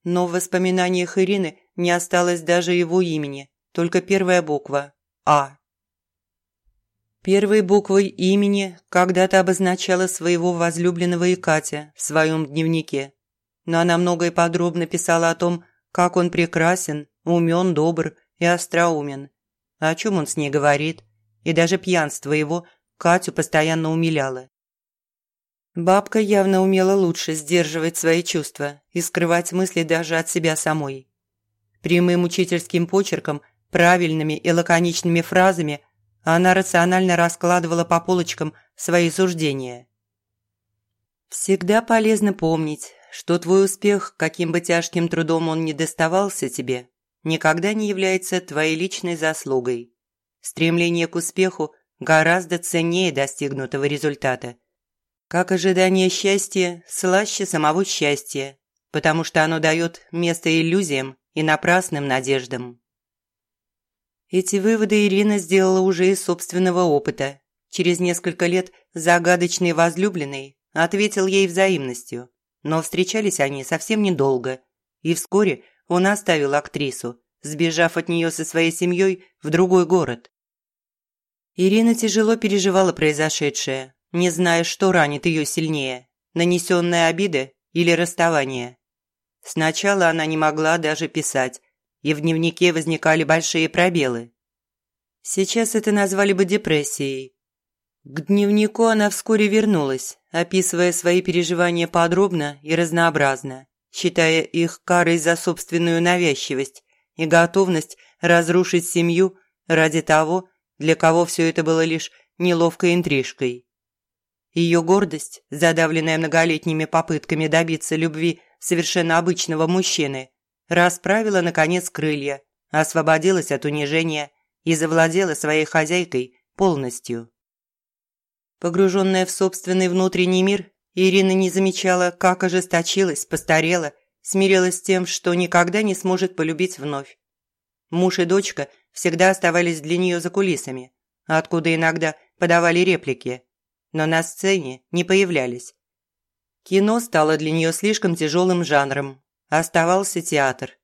Но в воспоминаниях Ирины не осталось даже его имени, только первая буква – А. Первой буквой имени когда-то обозначала своего возлюбленного и Катя в своем дневнике. Но она много и подробно писала о том, как он прекрасен, умен, добр и остроумен. О чем он с ней говорит. И даже пьянство его Катю постоянно умиляло. Бабка явно умела лучше сдерживать свои чувства и скрывать мысли даже от себя самой. Прямым учительским почерком, правильными и лаконичными фразами она рационально раскладывала по полочкам свои суждения. «Всегда полезно помнить, что твой успех, каким бы тяжким трудом он ни доставался тебе, никогда не является твоей личной заслугой. Стремление к успеху гораздо ценнее достигнутого результата – как ожидание счастья слаще самого счастья, потому что оно дает место иллюзиям и напрасным надеждам. Эти выводы Ирина сделала уже из собственного опыта. Через несколько лет загадочный возлюбленный ответил ей взаимностью, но встречались они совсем недолго, и вскоре он оставил актрису, сбежав от нее со своей семьей в другой город. Ирина тяжело переживала произошедшее, не зная, что ранит ее сильнее – нанесенная обида или расставание. Сначала она не могла даже писать, и в дневнике возникали большие пробелы. Сейчас это назвали бы депрессией. К дневнику она вскоре вернулась, описывая свои переживания подробно и разнообразно, считая их карой за собственную навязчивость и готовность разрушить семью ради того, для кого все это было лишь неловкой интрижкой. Ее гордость, задавленная многолетними попытками добиться любви совершенно обычного мужчины, расправила, наконец, крылья, освободилась от унижения и завладела своей хозяйкой полностью. Погруженная в собственный внутренний мир, Ирина не замечала, как ожесточилась, постарела, смирилась с тем, что никогда не сможет полюбить вновь. Муж и дочка всегда оставались для нее за кулисами, откуда иногда подавали реплики, но на сцене не появлялись. Кино стало для нее слишком тяжелым жанром, оставался театр.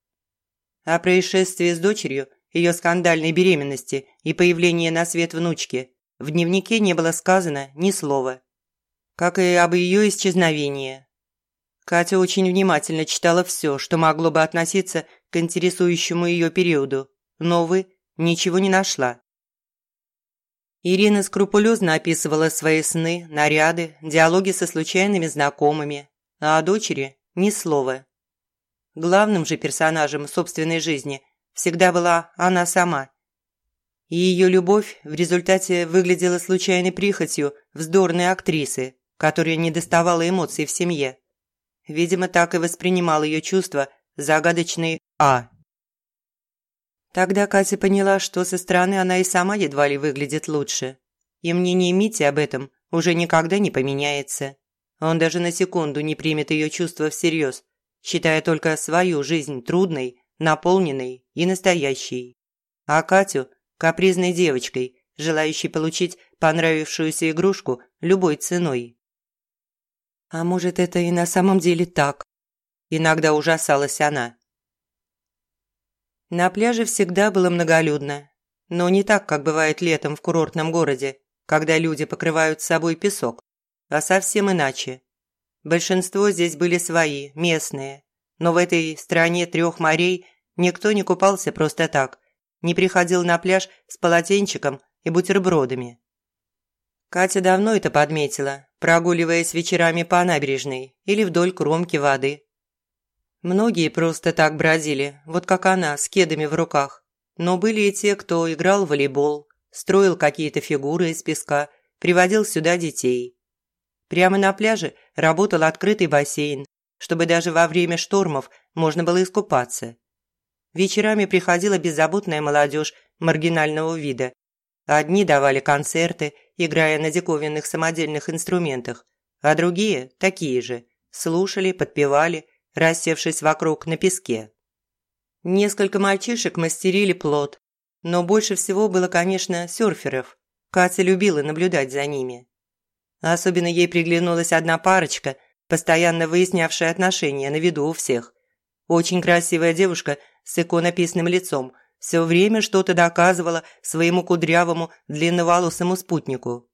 О происшествии с дочерью, ее скандальной беременности и появлении на свет внучки в дневнике не было сказано ни слова. Как и об ее исчезновении. Катя очень внимательно читала все, что могло бы относиться к интересующему ее периоду, но, увы, ничего не нашла. Ирина скрупулезно описывала свои сны, наряды, диалоги со случайными знакомыми, а о дочери – ни слова. Главным же персонажем собственной жизни всегда была она сама. И ее любовь в результате выглядела случайной прихотью вздорной актрисы, которая не доставала эмоций в семье. Видимо, так и воспринимал ее чувства загадочный А. Тогда Катя поняла, что со стороны она и сама едва ли выглядит лучше. И мнение Мити об этом уже никогда не поменяется. Он даже на секунду не примет ее чувства всерьез, считая только свою жизнь трудной, наполненной и настоящей. А Катю – капризной девочкой, желающей получить понравившуюся игрушку любой ценой. А может, это и на самом деле так? Иногда ужасалась она. На пляже всегда было многолюдно, но не так, как бывает летом в курортном городе, когда люди покрывают собой песок, а совсем иначе. Большинство здесь были свои, местные, но в этой стране трех морей никто не купался просто так, не приходил на пляж с полотенчиком и бутербродами. Катя давно это подметила, прогуливаясь вечерами по набережной или вдоль кромки воды. Многие просто так бродили, вот как она, с кедами в руках. Но были и те, кто играл в волейбол, строил какие-то фигуры из песка, приводил сюда детей. Прямо на пляже работал открытый бассейн, чтобы даже во время штормов можно было искупаться. Вечерами приходила беззаботная молодежь маргинального вида. Одни давали концерты, играя на диковинных самодельных инструментах, а другие, такие же, слушали, подпевали – рассевшись вокруг на песке. Несколько мальчишек мастерили плод, но больше всего было, конечно, серферов. Катя любила наблюдать за ними. Особенно ей приглянулась одна парочка, постоянно выяснявшая отношения на виду у всех. Очень красивая девушка с иконописным лицом все время что-то доказывала своему кудрявому длинноволосому спутнику.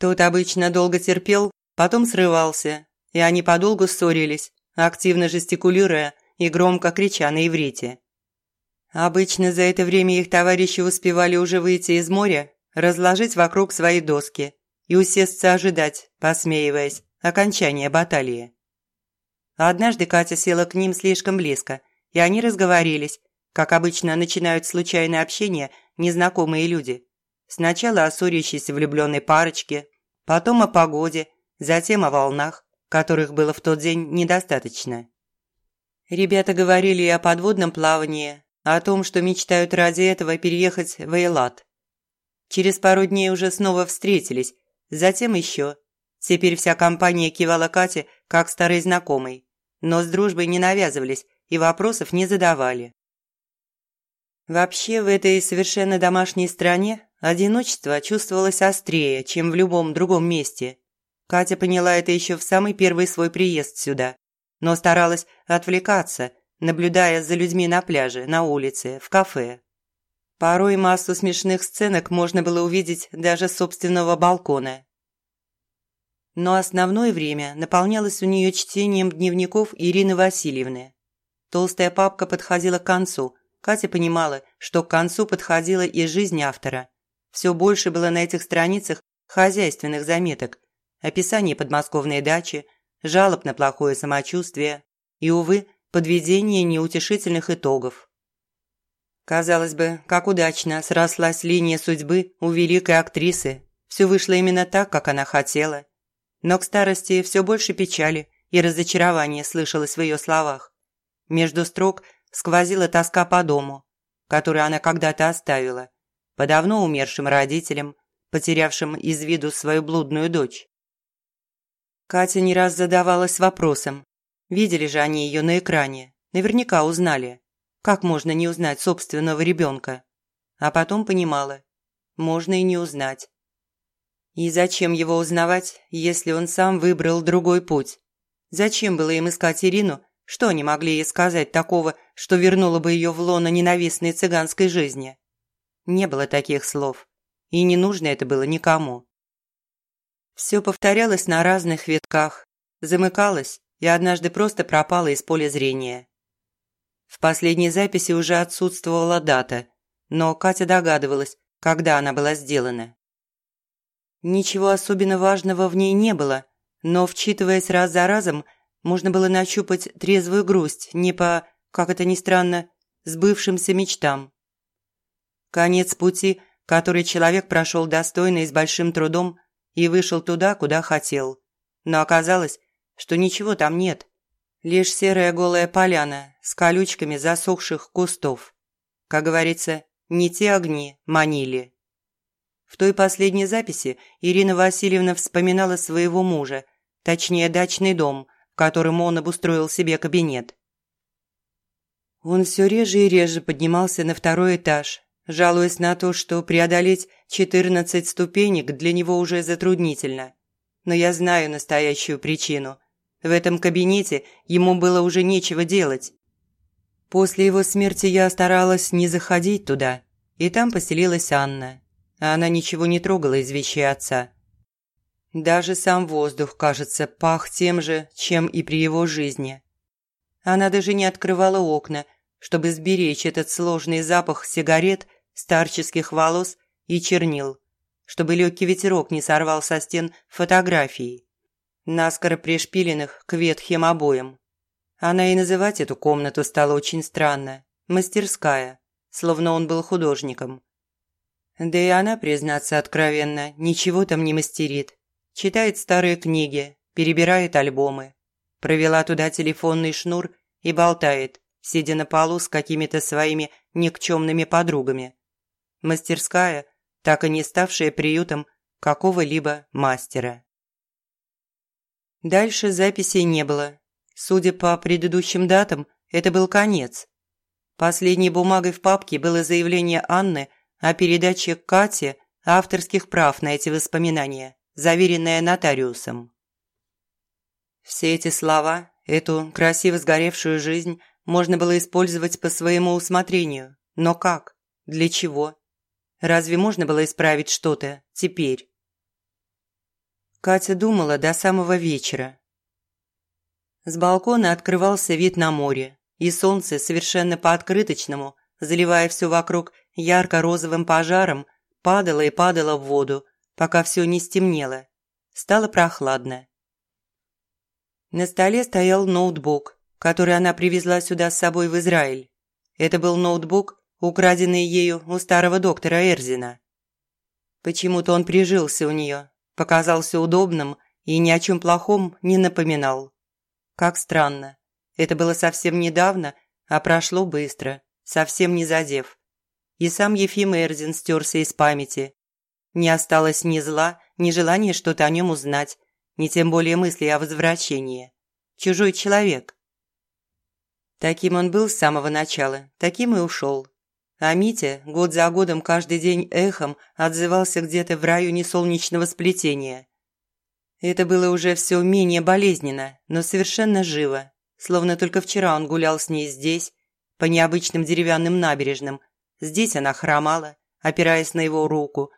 Тот обычно долго терпел, потом срывался, и они подолгу ссорились, активно жестикулируя и громко крича на иврите. Обычно за это время их товарищи успевали уже выйти из моря, разложить вокруг свои доски и усесться ожидать, посмеиваясь, окончания баталии. Однажды Катя села к ним слишком близко, и они разговорились, как обычно начинают случайное общение незнакомые люди. Сначала о ссорящейся влюбленной парочке, потом о погоде, затем о волнах, которых было в тот день недостаточно. Ребята говорили о подводном плавании, о том, что мечтают ради этого переехать в Эйлат. Через пару дней уже снова встретились, затем еще. Теперь вся компания кивала Кате как старой знакомой, но с дружбой не навязывались и вопросов не задавали. Вообще в этой совершенно домашней стране одиночество чувствовалось острее, чем в любом другом месте. Катя поняла это еще в самый первый свой приезд сюда, но старалась отвлекаться, наблюдая за людьми на пляже, на улице, в кафе. Порой массу смешных сценок можно было увидеть даже с собственного балкона. Но основное время наполнялось у нее чтением дневников Ирины Васильевны. Толстая папка подходила к концу. Катя понимала, что к концу подходила и жизнь автора. Все больше было на этих страницах хозяйственных заметок – описание подмосковной дачи, жалоб на плохое самочувствие и, увы, подведение неутешительных итогов. Казалось бы, как удачно срослась линия судьбы у великой актрисы. Все вышло именно так, как она хотела. Но к старости все больше печали и разочарования слышалось в ее словах. Между строк сквозила тоска по дому, который она когда-то оставила, по давно умершим родителям, потерявшим из виду свою блудную дочь. Катя не раз задавалась вопросом. Видели же они ее на экране, наверняка узнали. Как можно не узнать собственного ребенка? А потом понимала, можно и не узнать. И зачем его узнавать, если он сам выбрал другой путь? Зачем было им искать Ирину? Что они могли ей сказать такого, что вернуло бы ее в лоно ненавистной цыганской жизни? Не было таких слов. И не нужно это было никому. Все повторялось на разных витках, замыкалось и однажды просто пропало из поля зрения. В последней записи уже отсутствовала дата, но Катя догадывалась, когда она была сделана. Ничего особенно важного в ней не было, но, вчитываясь раз за разом, можно было нащупать трезвую грусть не по, как это ни странно, сбывшимся мечтам. Конец пути, который человек прошел достойно и с большим трудом, и вышел туда, куда хотел. Но оказалось, что ничего там нет. Лишь серая голая поляна с колючками засохших кустов. Как говорится, не те огни манили. В той последней записи Ирина Васильевна вспоминала своего мужа, точнее дачный дом, в котором он обустроил себе кабинет. Он все реже и реже поднимался на второй этаж, жалуясь на то, что преодолеть 14 ступенек для него уже затруднительно. Но я знаю настоящую причину. В этом кабинете ему было уже нечего делать. После его смерти я старалась не заходить туда, и там поселилась Анна. А она ничего не трогала из вещей отца. Даже сам воздух, кажется, пах тем же, чем и при его жизни. Она даже не открывала окна, чтобы сберечь этот сложный запах сигарет, старческих волос и чернил, чтобы легкий ветерок не сорвал со стен фотографии, наскоро пришпиленных к ветхим обоям. Она и называть эту комнату стала очень странно. Мастерская, словно он был художником. Да и она, признаться откровенно, ничего там не мастерит. Читает старые книги, перебирает альбомы. Провела туда телефонный шнур и болтает, сидя на полу с какими-то своими никчемными подругами. Мастерская, так и не ставшая приютом какого-либо мастера. Дальше записей не было. Судя по предыдущим датам, это был конец. Последней бумагой в папке было заявление Анны о передаче Кате авторских прав на эти воспоминания, заверенное нотариусом. Все эти слова, эту красиво сгоревшую жизнь можно было использовать по своему усмотрению. Но как? Для чего? Разве можно было исправить что-то теперь? Катя думала до самого вечера. С балкона открывался вид на море, и солнце совершенно по-открыточному, заливая все вокруг ярко-розовым пожаром, падало и падало в воду, пока все не стемнело. Стало прохладно. На столе стоял ноутбук, который она привезла сюда с собой в Израиль. Это был ноутбук, украденный ею у старого доктора Эрзина. Почему-то он прижился у нее, показался удобным и ни о чем плохом не напоминал. Как странно. Это было совсем недавно, а прошло быстро, совсем не задев. И сам Ефим Эрзин стерся из памяти. Не осталось ни зла, ни желания что-то о нем узнать, ни тем более мысли о возвращении. Чужой человек. Таким он был с самого начала, таким и ушел. А Митя год за годом каждый день эхом отзывался где-то в районе солнечного сплетения. Это было уже все менее болезненно, но совершенно живо. Словно только вчера он гулял с ней здесь, по необычным деревянным набережным. Здесь она хромала, опираясь на его руку.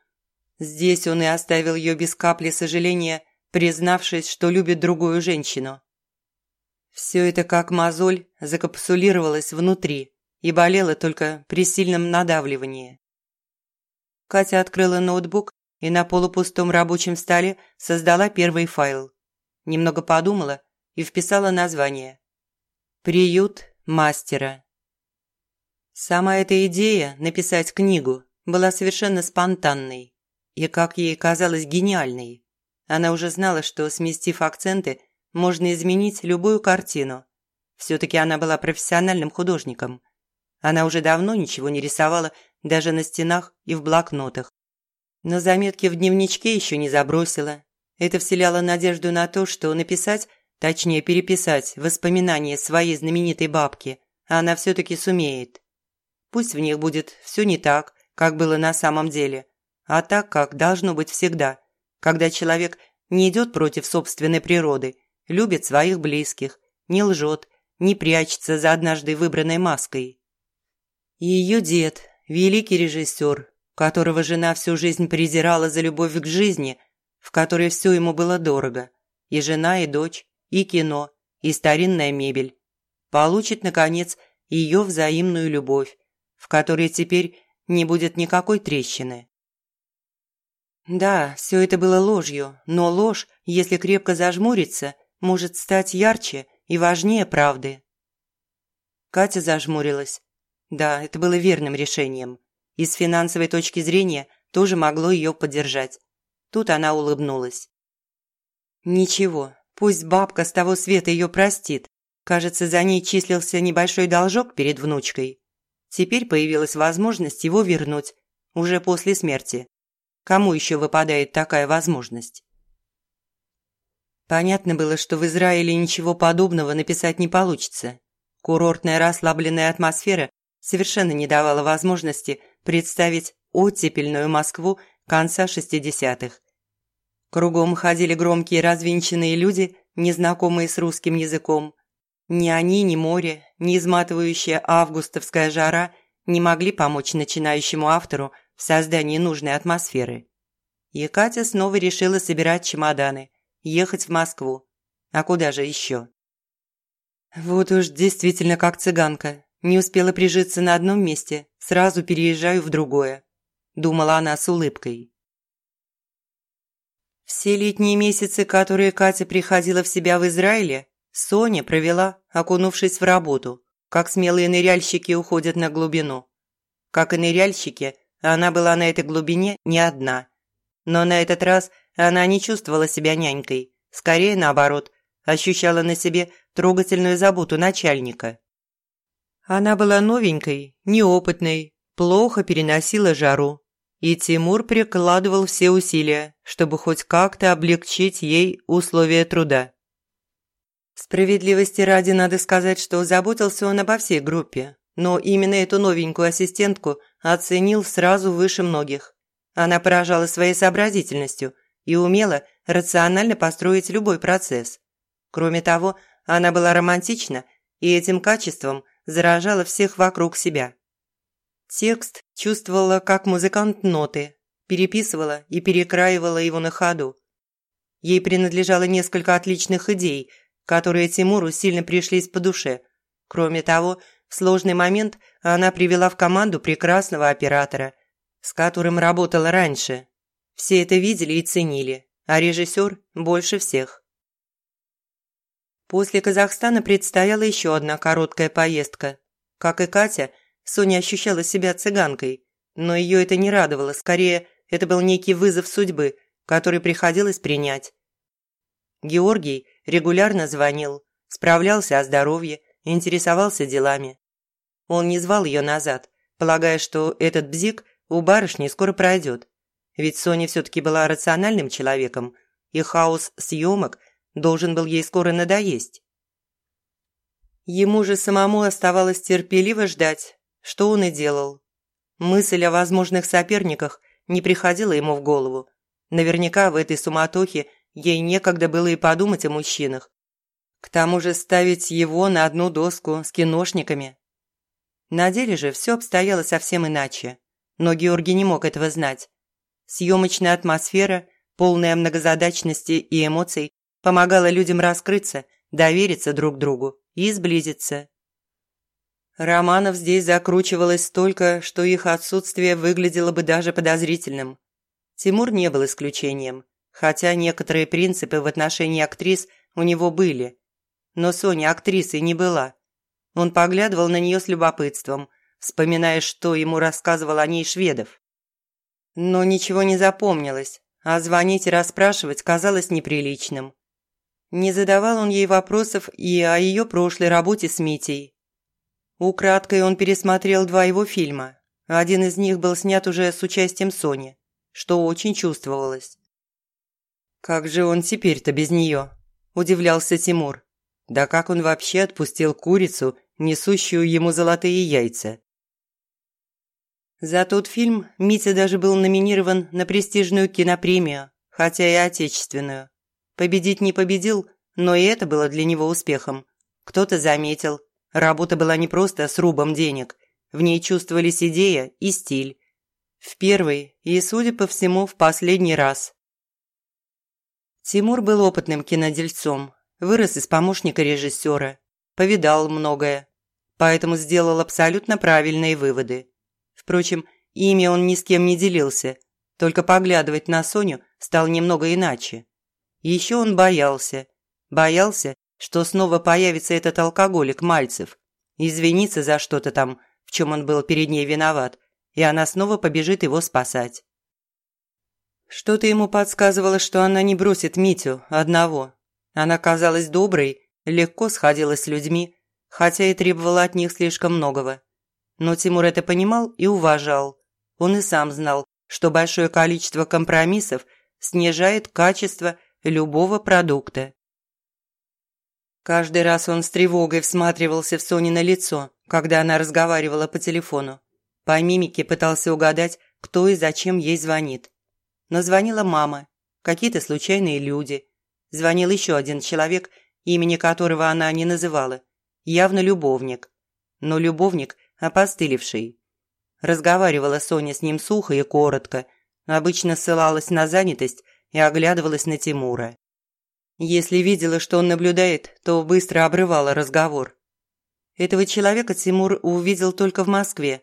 Здесь он и оставил ее без капли сожаления, признавшись, что любит другую женщину. Все это как мозоль закапсулировалось внутри, и болела только при сильном надавливании. Катя открыла ноутбук и на полупустом рабочем столе создала первый файл. Немного подумала и вписала название. «Приют мастера». Сама эта идея написать книгу была совершенно спонтанной и, как ей казалось, гениальной. Она уже знала, что, сместив акценты, можно изменить любую картину. Все-таки она была профессиональным художником – она уже давно ничего не рисовала даже на стенах и в блокнотах. Но заметки в дневничке еще не забросила. Это вселяло надежду на то, что написать, точнее переписать, воспоминания своей знаменитой бабки она все-таки сумеет. Пусть в них будет все не так, как было на самом деле, а так, как должно быть всегда, когда человек не идет против собственной природы, любит своих близких, не лжет, не прячется за однажды выбранной маской. И ее дед, великий режиссер, которого жена всю жизнь презирала за любовь к жизни, в которой все ему было дорого, и жена, и дочь, и кино, и старинная мебель, получит, наконец, ее взаимную любовь, в которой теперь не будет никакой трещины. Да, все это было ложью, но ложь, если крепко зажмуриться, может стать ярче и важнее правды. Катя зажмурилась. Да, это было верным решением. И с финансовой точки зрения тоже могло ее поддержать. Тут она улыбнулась. Ничего, пусть бабка с того света ее простит. Кажется, за ней числился небольшой должок перед внучкой. Теперь появилась возможность его вернуть, уже после смерти. Кому еще выпадает такая возможность? Понятно было, что в Израиле ничего подобного написать не получится. Курортная расслабленная атмосфера совершенно не давала возможности представить оттепельную Москву конца 60-х. Кругом ходили громкие развинченные люди, незнакомые с русским языком. Ни они, ни море, ни изматывающая августовская жара не могли помочь начинающему автору в создании нужной атмосферы. И Катя снова решила собирать чемоданы, ехать в Москву. А куда же еще? Вот уж действительно как цыганка. Не успела прижиться на одном месте, сразу переезжаю в другое. Думала она с улыбкой. Все летние месяцы, которые Катя приходила в себя в Израиле, Соня провела, окунувшись в работу, как смелые ныряльщики уходят на глубину. Как и ныряльщики, она была на этой глубине не одна. Но на этот раз она не чувствовала себя нянькой, скорее наоборот, ощущала на себе трогательную заботу начальника. Она была новенькой, неопытной, плохо переносила жару. И Тимур прикладывал все усилия, чтобы хоть как-то облегчить ей условия труда. Справедливости ради надо сказать, что заботился он обо всей группе, но именно эту новенькую ассистентку оценил сразу выше многих. Она поражала своей сообразительностью и умела рационально построить любой процесс. Кроме того, она была романтична и этим качеством заражала всех вокруг себя. Текст чувствовала как музыкант ноты, переписывала и перекраивала его на ходу. Ей принадлежало несколько отличных идей, которые Тимуру сильно пришлись по душе. Кроме того, в сложный момент она привела в команду прекрасного оператора, с которым работала раньше. Все это видели и ценили, а режиссер больше всех. После Казахстана предстояла еще одна короткая поездка. Как и Катя, Соня ощущала себя цыганкой, но ее это не радовало, скорее, это был некий вызов судьбы, который приходилось принять. Георгий регулярно звонил, справлялся о здоровье, интересовался делами. Он не звал ее назад, полагая, что этот бзик у барышни скоро пройдет. Ведь Соня все-таки была рациональным человеком, и хаос съемок – должен был ей скоро надоесть. Ему же самому оставалось терпеливо ждать, что он и делал. Мысль о возможных соперниках не приходила ему в голову. Наверняка в этой суматохе ей некогда было и подумать о мужчинах. К тому же ставить его на одну доску с киношниками. На деле же все обстояло совсем иначе. Но Георгий не мог этого знать. Съемочная атмосфера, полная многозадачности и эмоций, помогала людям раскрыться, довериться друг другу и сблизиться. Романов здесь закручивалось столько, что их отсутствие выглядело бы даже подозрительным. Тимур не был исключением, хотя некоторые принципы в отношении актрис у него были. Но Соня актрисой не была. Он поглядывал на нее с любопытством, вспоминая, что ему рассказывал о ней Шведов. Но ничего не запомнилось, а звонить и расспрашивать казалось неприличным. Не задавал он ей вопросов и о ее прошлой работе с Митей. Украдкой он пересмотрел два его фильма. Один из них был снят уже с участием Сони. что очень чувствовалось. «Как же он теперь-то без нее?» – удивлялся Тимур. «Да как он вообще отпустил курицу, несущую ему золотые яйца?» За тот фильм Митя даже был номинирован на престижную кинопремию, хотя и отечественную. Победить не победил, но и это было для него успехом. Кто-то заметил, работа была не просто с рубом денег, в ней чувствовались идея и стиль. В первый и, судя по всему, в последний раз. Тимур был опытным кинодельцом, вырос из помощника режиссера, повидал многое, поэтому сделал абсолютно правильные выводы. Впрочем, ими он ни с кем не делился, только поглядывать на Соню стал немного иначе. Еще он боялся. Боялся, что снова появится этот алкоголик Мальцев, извинится за что-то там, в чем он был перед ней виноват, и она снова побежит его спасать. Что-то ему подсказывало, что она не бросит Митю одного. Она казалась доброй, легко сходила с людьми, хотя и требовала от них слишком многого. Но Тимур это понимал и уважал. Он и сам знал, что большое количество компромиссов снижает качество любого продукта. Каждый раз он с тревогой всматривался в Сонино лицо, когда она разговаривала по телефону. По мимике пытался угадать, кто и зачем ей звонит. Но звонила мама, какие-то случайные люди. Звонил еще один человек, имени которого она не называла. Явно любовник. Но любовник опостылевший. Разговаривала Соня с ним сухо и коротко, обычно ссылалась на занятость и оглядывалась на Тимура. Если видела, что он наблюдает, то быстро обрывала разговор. Этого человека Тимур увидел только в Москве.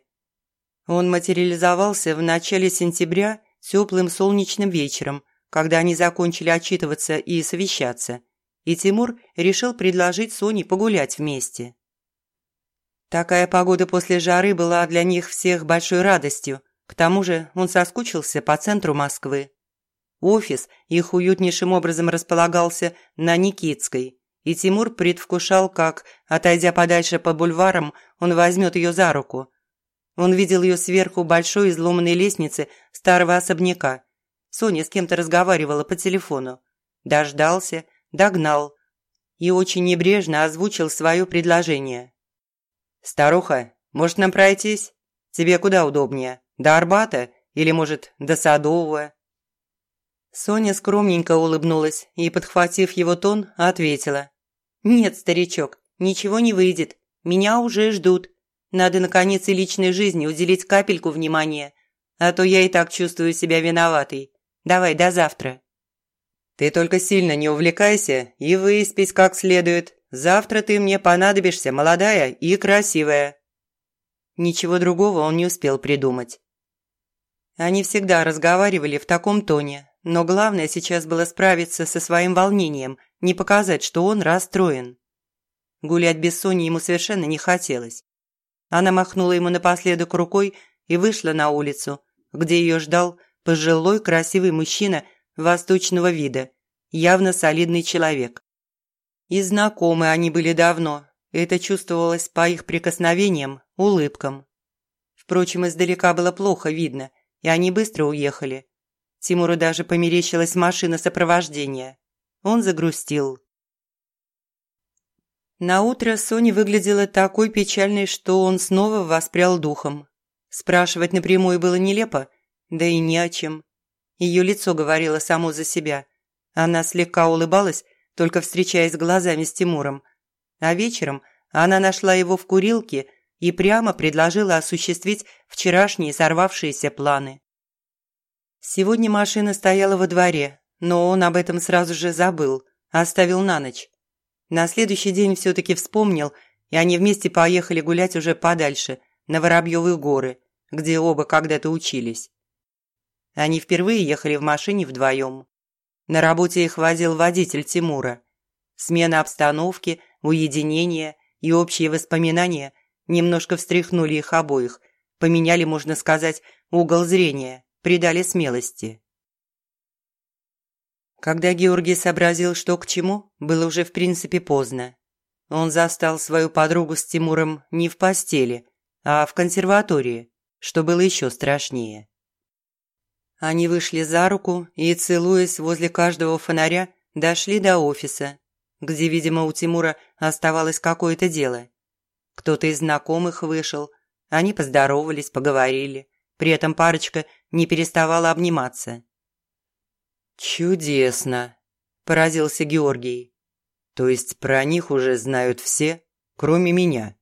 Он материализовался в начале сентября теплым солнечным вечером, когда они закончили отчитываться и совещаться, и Тимур решил предложить Соне погулять вместе. Такая погода после жары была для них всех большой радостью. К тому же он соскучился по центру Москвы. Офис их уютнейшим образом располагался на Никитской, и Тимур предвкушал, как, отойдя подальше по бульварам, он возьмет ее за руку. Он видел ее сверху большой изломанной лестницы старого особняка. Соня с кем-то разговаривала по телефону. Дождался, догнал и очень небрежно озвучил свое предложение. «Старуха, может нам пройтись? Тебе куда удобнее, до Арбата или, может, до Садового?» Соня скромненько улыбнулась и, подхватив его тон, ответила. «Нет, старичок, ничего не выйдет. Меня уже ждут. Надо, наконец, и личной жизни уделить капельку внимания, а то я и так чувствую себя виноватой. Давай, до завтра». «Ты только сильно не увлекайся и выспись как следует. Завтра ты мне понадобишься, молодая и красивая». Ничего другого он не успел придумать. Они всегда разговаривали в таком тоне, но главное сейчас было справиться со своим волнением, не показать, что он расстроен. Гулять без Сони ему совершенно не хотелось. Она махнула ему напоследок рукой и вышла на улицу, где ее ждал пожилой красивый мужчина восточного вида, явно солидный человек. И знакомы они были давно. Это чувствовалось по их прикосновениям, улыбкам. Впрочем, издалека было плохо видно, и они быстро уехали. Тимуру даже померещилась машина сопровождения. Он загрустил. На утро Соня выглядела такой печальной, что он снова воспрял духом. Спрашивать напрямую было нелепо, да и не о чем. Ее лицо говорило само за себя. Она слегка улыбалась, только встречаясь глазами с Тимуром. А вечером она нашла его в курилке и прямо предложила осуществить вчерашние сорвавшиеся планы. Сегодня машина стояла во дворе, но он об этом сразу же забыл, оставил на ночь. На следующий день все-таки вспомнил, и они вместе поехали гулять уже подальше, на Воробьевые горы, где оба когда-то учились. Они впервые ехали в машине вдвоем. На работе их возил водитель Тимура. Смена обстановки, уединение и общие воспоминания немножко встряхнули их обоих, поменяли, можно сказать, угол зрения, придали смелости. Когда Георгий сообразил, что к чему, было уже в принципе поздно. Он застал свою подругу с Тимуром не в постели, а в консерватории, что было еще страшнее. Они вышли за руку и, целуясь возле каждого фонаря, дошли до офиса, где, видимо, у Тимура оставалось какое-то дело. Кто-то из знакомых вышел, они поздоровались, поговорили. При этом парочка не переставала обниматься. «Чудесно!» – поразился Георгий. «То есть про них уже знают все, кроме меня?»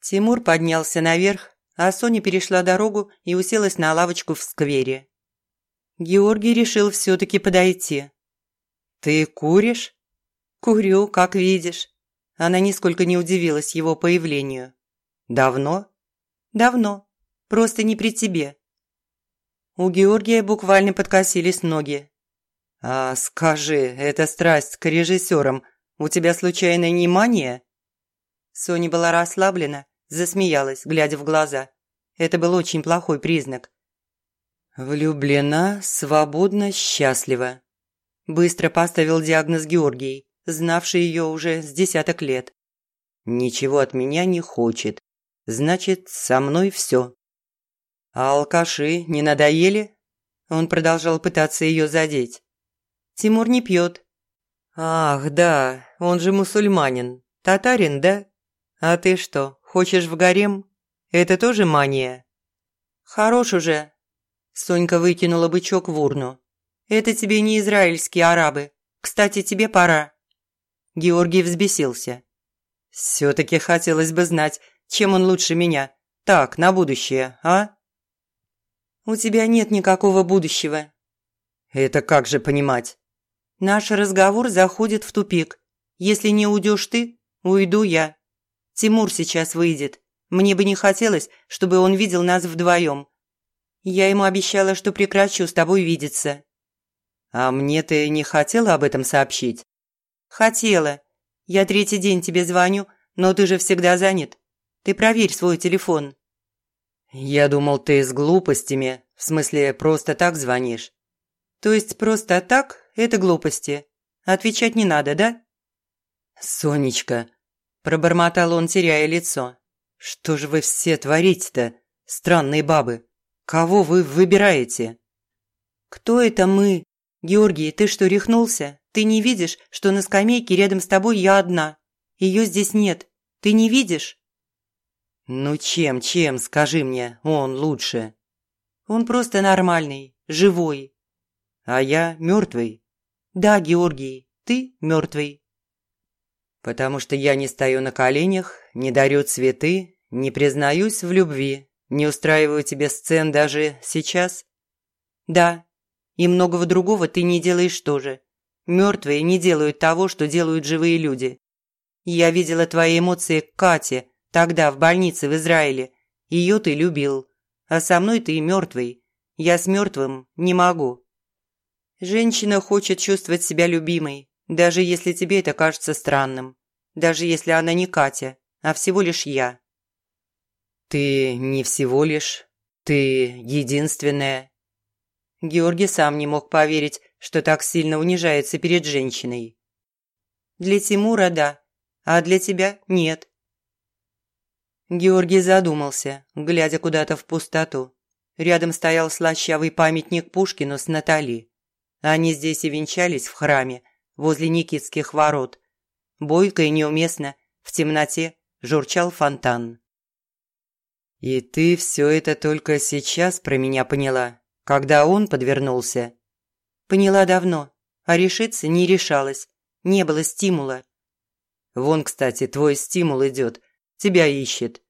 Тимур поднялся наверх, а Соня перешла дорогу и уселась на лавочку в сквере. Георгий решил все-таки подойти. «Ты куришь?» «Курю, как видишь». Она нисколько не удивилась его появлению. «Давно?» «Давно. Просто не при тебе». У Георгия буквально подкосились ноги. «А скажи, эта страсть к режиссерам у тебя случайно не мания?» Соня была расслаблена, засмеялась, глядя в глаза. Это был очень плохой признак. «Влюблена, свободно, счастлива», – быстро поставил диагноз Георгий, знавший ее уже с десяток лет. «Ничего от меня не хочет. Значит, со мной все». «А алкаши не надоели?» Он продолжал пытаться ее задеть. «Тимур не пьет». «Ах, да, он же мусульманин. Татарин, да? А ты что, хочешь в гарем? Это тоже мания?» «Хорош уже». Сонька выкинула бычок в урну. «Это тебе не израильские арабы. Кстати, тебе пора». Георгий взбесился. «Все-таки хотелось бы знать, чем он лучше меня. Так, на будущее, а?» У тебя нет никакого будущего». «Это как же понимать?» «Наш разговор заходит в тупик. Если не уйдешь ты, уйду я. Тимур сейчас выйдет. Мне бы не хотелось, чтобы он видел нас вдвоем. Я ему обещала, что прекращу с тобой видеться». «А мне ты не хотела об этом сообщить?» «Хотела. Я третий день тебе звоню, но ты же всегда занят. Ты проверь свой телефон». «Я думал, ты с глупостями, в смысле, просто так звонишь». «То есть просто так – это глупости? Отвечать не надо, да?» «Сонечка», – пробормотал он, теряя лицо. «Что же вы все творите-то, странные бабы? Кого вы выбираете?» «Кто это мы? Георгий, ты что, рехнулся? Ты не видишь, что на скамейке рядом с тобой я одна? Ее здесь нет. Ты не видишь?» «Ну чем, чем, скажи мне, он лучше?» «Он просто нормальный, живой». «А я мертвый?» «Да, Георгий, ты мертвый». «Потому что я не стою на коленях, не дарю цветы, не признаюсь в любви, не устраиваю тебе сцен даже сейчас?» «Да, и многого другого ты не делаешь тоже. Мертвые не делают того, что делают живые люди. Я видела твои эмоции к Кате, Тогда, в больнице в Израиле. Ее ты любил. А со мной ты мертвый. Я с мертвым не могу. Женщина хочет чувствовать себя любимой, даже если тебе это кажется странным. Даже если она не Катя, а всего лишь я. Ты не всего лишь. Ты единственная. Георгий сам не мог поверить, что так сильно унижается перед женщиной. Для Тимура – да, а для тебя – нет. Георгий задумался, глядя куда-то в пустоту. Рядом стоял слащавый памятник Пушкину с Натали. Они здесь и венчались в храме, возле Никитских ворот. Бойко и неуместно, в темноте, журчал фонтан. «И ты все это только сейчас про меня поняла, когда он подвернулся?» «Поняла давно, а решиться не решалась, не было стимула». «Вон, кстати, твой стимул идет, Тебя ищет».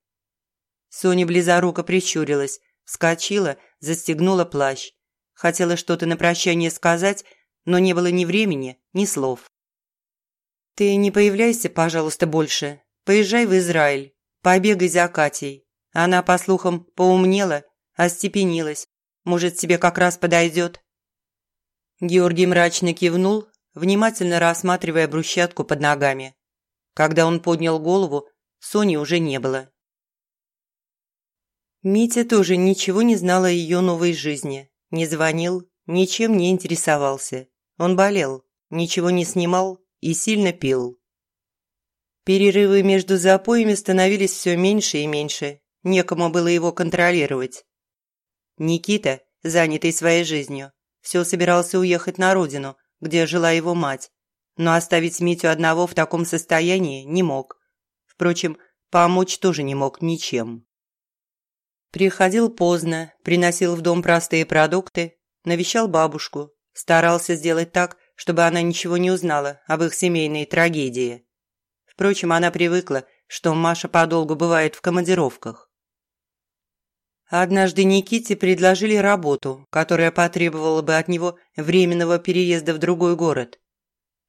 Соня близоруко прищурилась, вскочила, застегнула плащ. Хотела что-то на прощание сказать, но не было ни времени, ни слов. «Ты не появляйся, пожалуйста, больше. Поезжай в Израиль. Побегай за Катей. Она, по слухам, поумнела, остепенилась. Может, тебе как раз подойдет?» Георгий мрачно кивнул, внимательно рассматривая брусчатку под ногами. Когда он поднял голову, Сони уже не было. Митя тоже ничего не знал о ее новой жизни. Не звонил, ничем не интересовался. Он болел, ничего не снимал и сильно пил. Перерывы между запоями становились все меньше и меньше. Некому было его контролировать. Никита, занятый своей жизнью, все собирался уехать на родину, где жила его мать, но оставить Митю одного в таком состоянии не мог. Впрочем, помочь тоже не мог ничем. Приходил поздно, приносил в дом простые продукты, навещал бабушку, старался сделать так, чтобы она ничего не узнала об их семейной трагедии. Впрочем, она привыкла, что Маша подолгу бывает в командировках. Однажды Никите предложили работу, которая потребовала бы от него временного переезда в другой город.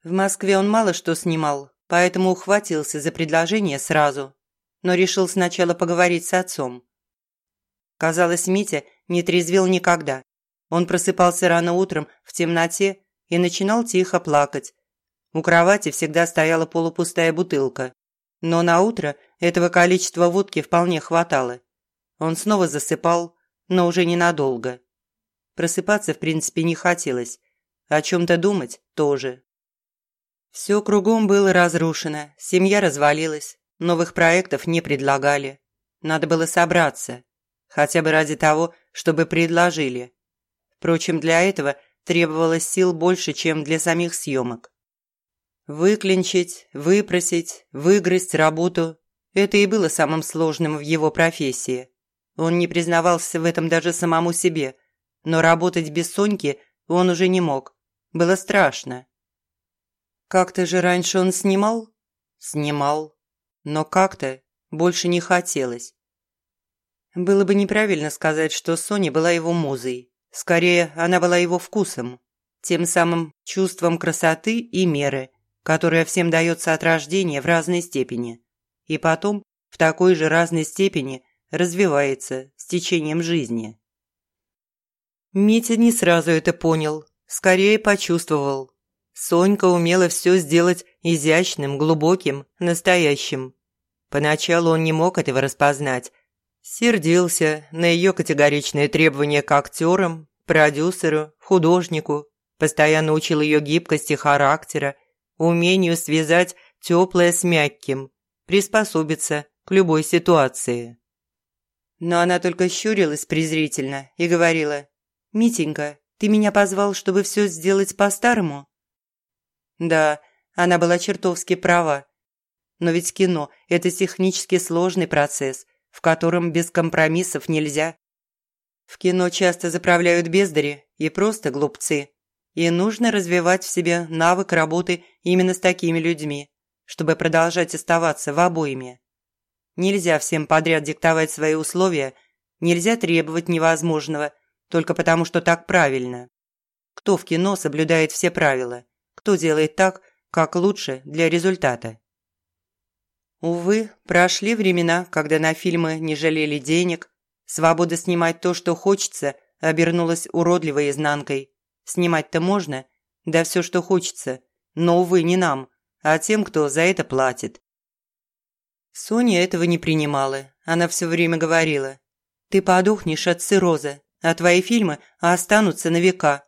В Москве он мало что снимал, поэтому ухватился за предложение сразу, но решил сначала поговорить с отцом. Казалось, Митя не трезвел никогда. Он просыпался рано утром в темноте и начинал тихо плакать. У кровати всегда стояла полупустая бутылка. Но на утро этого количества водки вполне хватало. Он снова засыпал, но уже ненадолго. Просыпаться, в принципе, не хотелось. О чем-то думать тоже. Все кругом было разрушено, семья развалилась, новых проектов не предлагали. Надо было собраться, хотя бы ради того, чтобы предложили. Впрочем, для этого требовалось сил больше, чем для самих съемок. Выклинчить, выпросить, выгрызть работу – это и было самым сложным в его профессии. Он не признавался в этом даже самому себе, но работать без Соньки он уже не мог. Было страшно. Как-то же раньше он снимал? Снимал. Но как-то больше не хотелось. Было бы неправильно сказать, что Соня была его музой. Скорее, она была его вкусом. Тем самым чувством красоты и меры, которое всем дается от рождения в разной степени. И потом в такой же разной степени развивается с течением жизни. Митя не сразу это понял, скорее почувствовал. Сонька умела все сделать изящным, глубоким, настоящим. Поначалу он не мог этого распознать, Сердился на ее категоричные требования к актерам, продюсеру, художнику, постоянно учил ее гибкости характера, умению связать теплое с мягким, приспособиться к любой ситуации. Но она только щурилась презрительно и говорила, «Митенька, ты меня позвал, чтобы все сделать по-старому?» Да, она была чертовски права. Но ведь кино – это технически сложный процесс, в котором без компромиссов нельзя. В кино часто заправляют бездари и просто глупцы. И нужно развивать в себе навык работы именно с такими людьми, чтобы продолжать оставаться в обоими. Нельзя всем подряд диктовать свои условия, нельзя требовать невозможного, только потому что так правильно. Кто в кино соблюдает все правила? Кто делает так, как лучше для результата? Увы, прошли времена, когда на фильмы не жалели денег. Свобода снимать то, что хочется, обернулась уродливой изнанкой. Снимать-то можно, да все, что хочется, но, увы, не нам, а тем, кто за это платит. Соня этого не принимала. Она все время говорила. «Ты подохнешь от цирроза, а твои фильмы останутся на века».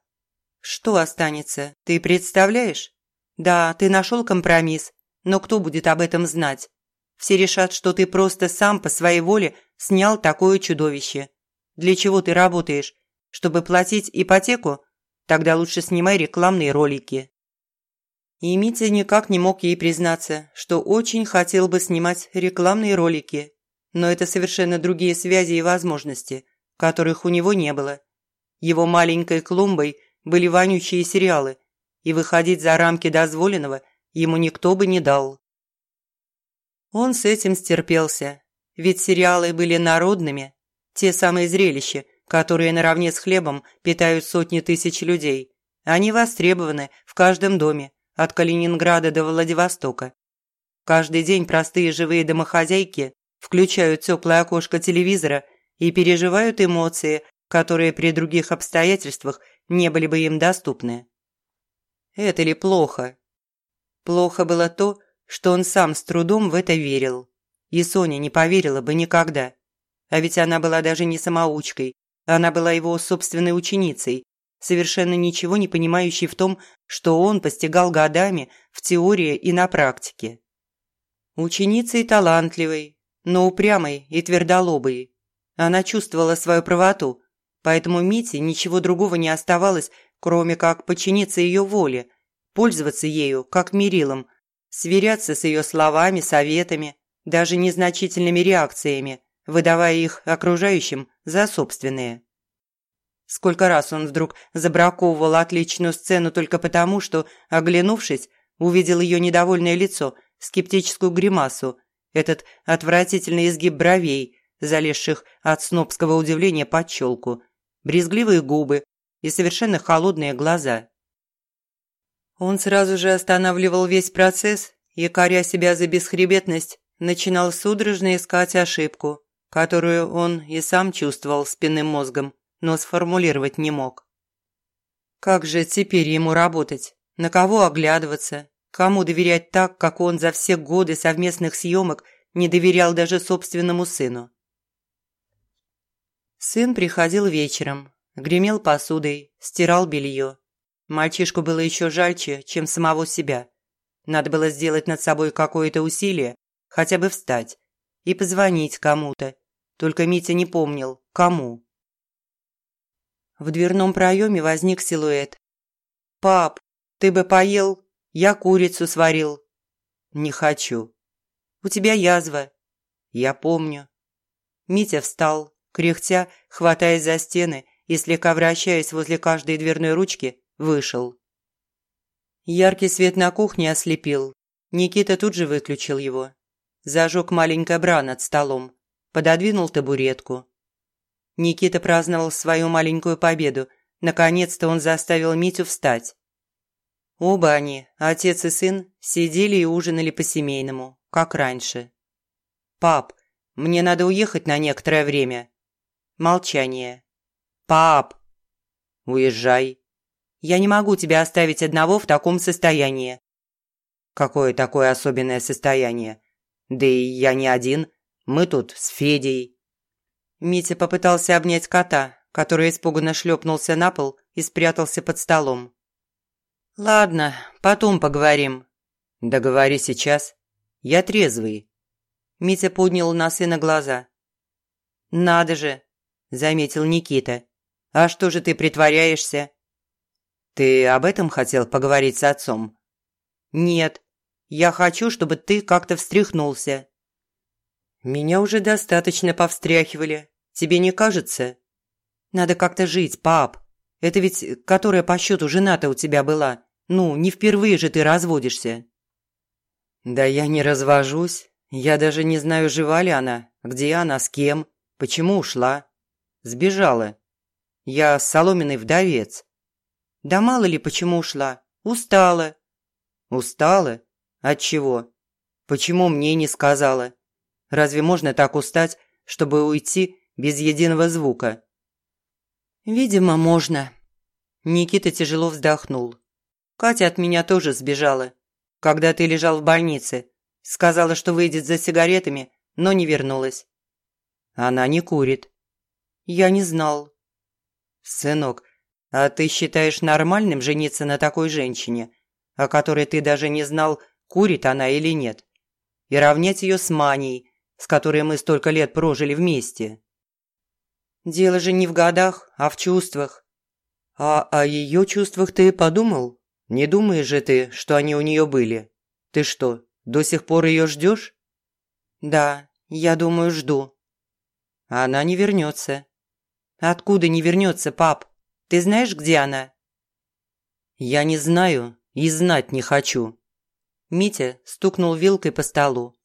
«Что останется, ты представляешь?» «Да, ты нашел компромисс, но кто будет об этом знать? Все решат, что ты просто сам по своей воле снял такое чудовище. Для чего ты работаешь? Чтобы платить ипотеку? Тогда лучше снимай рекламные ролики». И Митя никак не мог ей признаться, что очень хотел бы снимать рекламные ролики. Но это совершенно другие связи и возможности, которых у него не было. Его маленькой клумбой были вонючие сериалы, и выходить за рамки дозволенного ему никто бы не дал. Он с этим стерпелся, ведь сериалы были народными, те самые зрелища, которые наравне с хлебом питают сотни тысяч людей. Они востребованы в каждом доме, от Калининграда до Владивостока. Каждый день простые живые домохозяйки включают теплое окошко телевизора и переживают эмоции, которые при других обстоятельствах не были бы им доступны. Это ли плохо? Плохо было то, что он сам с трудом в это верил. И Соня не поверила бы никогда. А ведь она была даже не самоучкой, она была его собственной ученицей, совершенно ничего не понимающей в том, что он постигал годами в теории и на практике. Ученицей талантливой, но упрямой и твердолобой. Она чувствовала свою правоту, Поэтому Мите ничего другого не оставалось, кроме как подчиниться ее воле, пользоваться ею как мерилом, сверяться с ее словами, советами, даже незначительными реакциями, выдавая их окружающим за собственные. Сколько раз он вдруг забраковывал отличную сцену только потому, что, оглянувшись, увидел ее недовольное лицо, скептическую гримасу, этот отвратительный изгиб бровей, залезших от снобского удивления под челку, брезгливые губы и совершенно холодные глаза. Он сразу же останавливал весь процесс и, коря себя за бесхребетность, начинал судорожно искать ошибку, которую он и сам чувствовал спинным мозгом, но сформулировать не мог. Как же теперь ему работать? На кого оглядываться? Кому доверять так, как он за все годы совместных съемок не доверял даже собственному сыну? Сын приходил вечером, гремел посудой, стирал белье. Мальчишку было еще жальче, чем самого себя. Надо было сделать над собой какое-то усилие, хотя бы встать и позвонить кому-то. Только Митя не помнил, кому. В дверном проеме возник силуэт. «Пап, ты бы поел? Я курицу сварил». «Не хочу». «У тебя язва». «Я помню». Митя встал, кряхтя, хватаясь за стены и слегка вращаясь возле каждой дверной ручки, вышел. Яркий свет на кухне ослепил. Никита тут же выключил его. Зажег маленькое бра над столом. Пододвинул табуретку. Никита праздновал свою маленькую победу. Наконец-то он заставил Митю встать. Оба они, отец и сын, сидели и ужинали по-семейному, как раньше. «Пап, мне надо уехать на некоторое время». Молчание. «Пап!» «Уезжай». «Я не могу тебя оставить одного в таком состоянии». «Какое такое особенное состояние? Да и я не один. Мы тут с Федей». Митя попытался обнять кота, который испуганно шлепнулся на пол и спрятался под столом. «Ладно, потом поговорим». «Да сейчас. Я трезвый». Митя поднял на сына глаза. «Надо же», – заметил Никита. «А что же ты притворяешься?» «Ты об этом хотел поговорить с отцом?» «Нет. Я хочу, чтобы ты как-то встряхнулся». «Меня уже достаточно повстряхивали. Тебе не кажется?» «Надо как-то жить, пап. Это ведь которая по счету жена-то у тебя была. Ну, не впервые же ты разводишься». «Да я не развожусь. Я даже не знаю, жива ли она, где она, с кем, почему ушла. Сбежала. Я соломенный вдовец. Да мало ли, почему ушла. Устала». «Устала? От чего? Почему мне не сказала? Разве можно так устать, чтобы уйти без единого звука?» «Видимо, можно». Никита тяжело вздохнул. Катя от меня тоже сбежала, когда ты лежал в больнице. Сказала, что выйдет за сигаретами, но не вернулась. Она не курит. Я не знал. Сынок, а ты считаешь нормальным жениться на такой женщине, о которой ты даже не знал, курит она или нет, и равнять ее с Маней, с которой мы столько лет прожили вместе? Дело же не в годах, а в чувствах. А о ее чувствах ты подумал? Не думаешь же ты, что они у нее были? Ты что, до сих пор ее ждешь? Да, я думаю, жду. Она не вернется. Откуда не вернется, пап? Ты знаешь, где она? Я не знаю и знать не хочу. Митя стукнул вилкой по столу.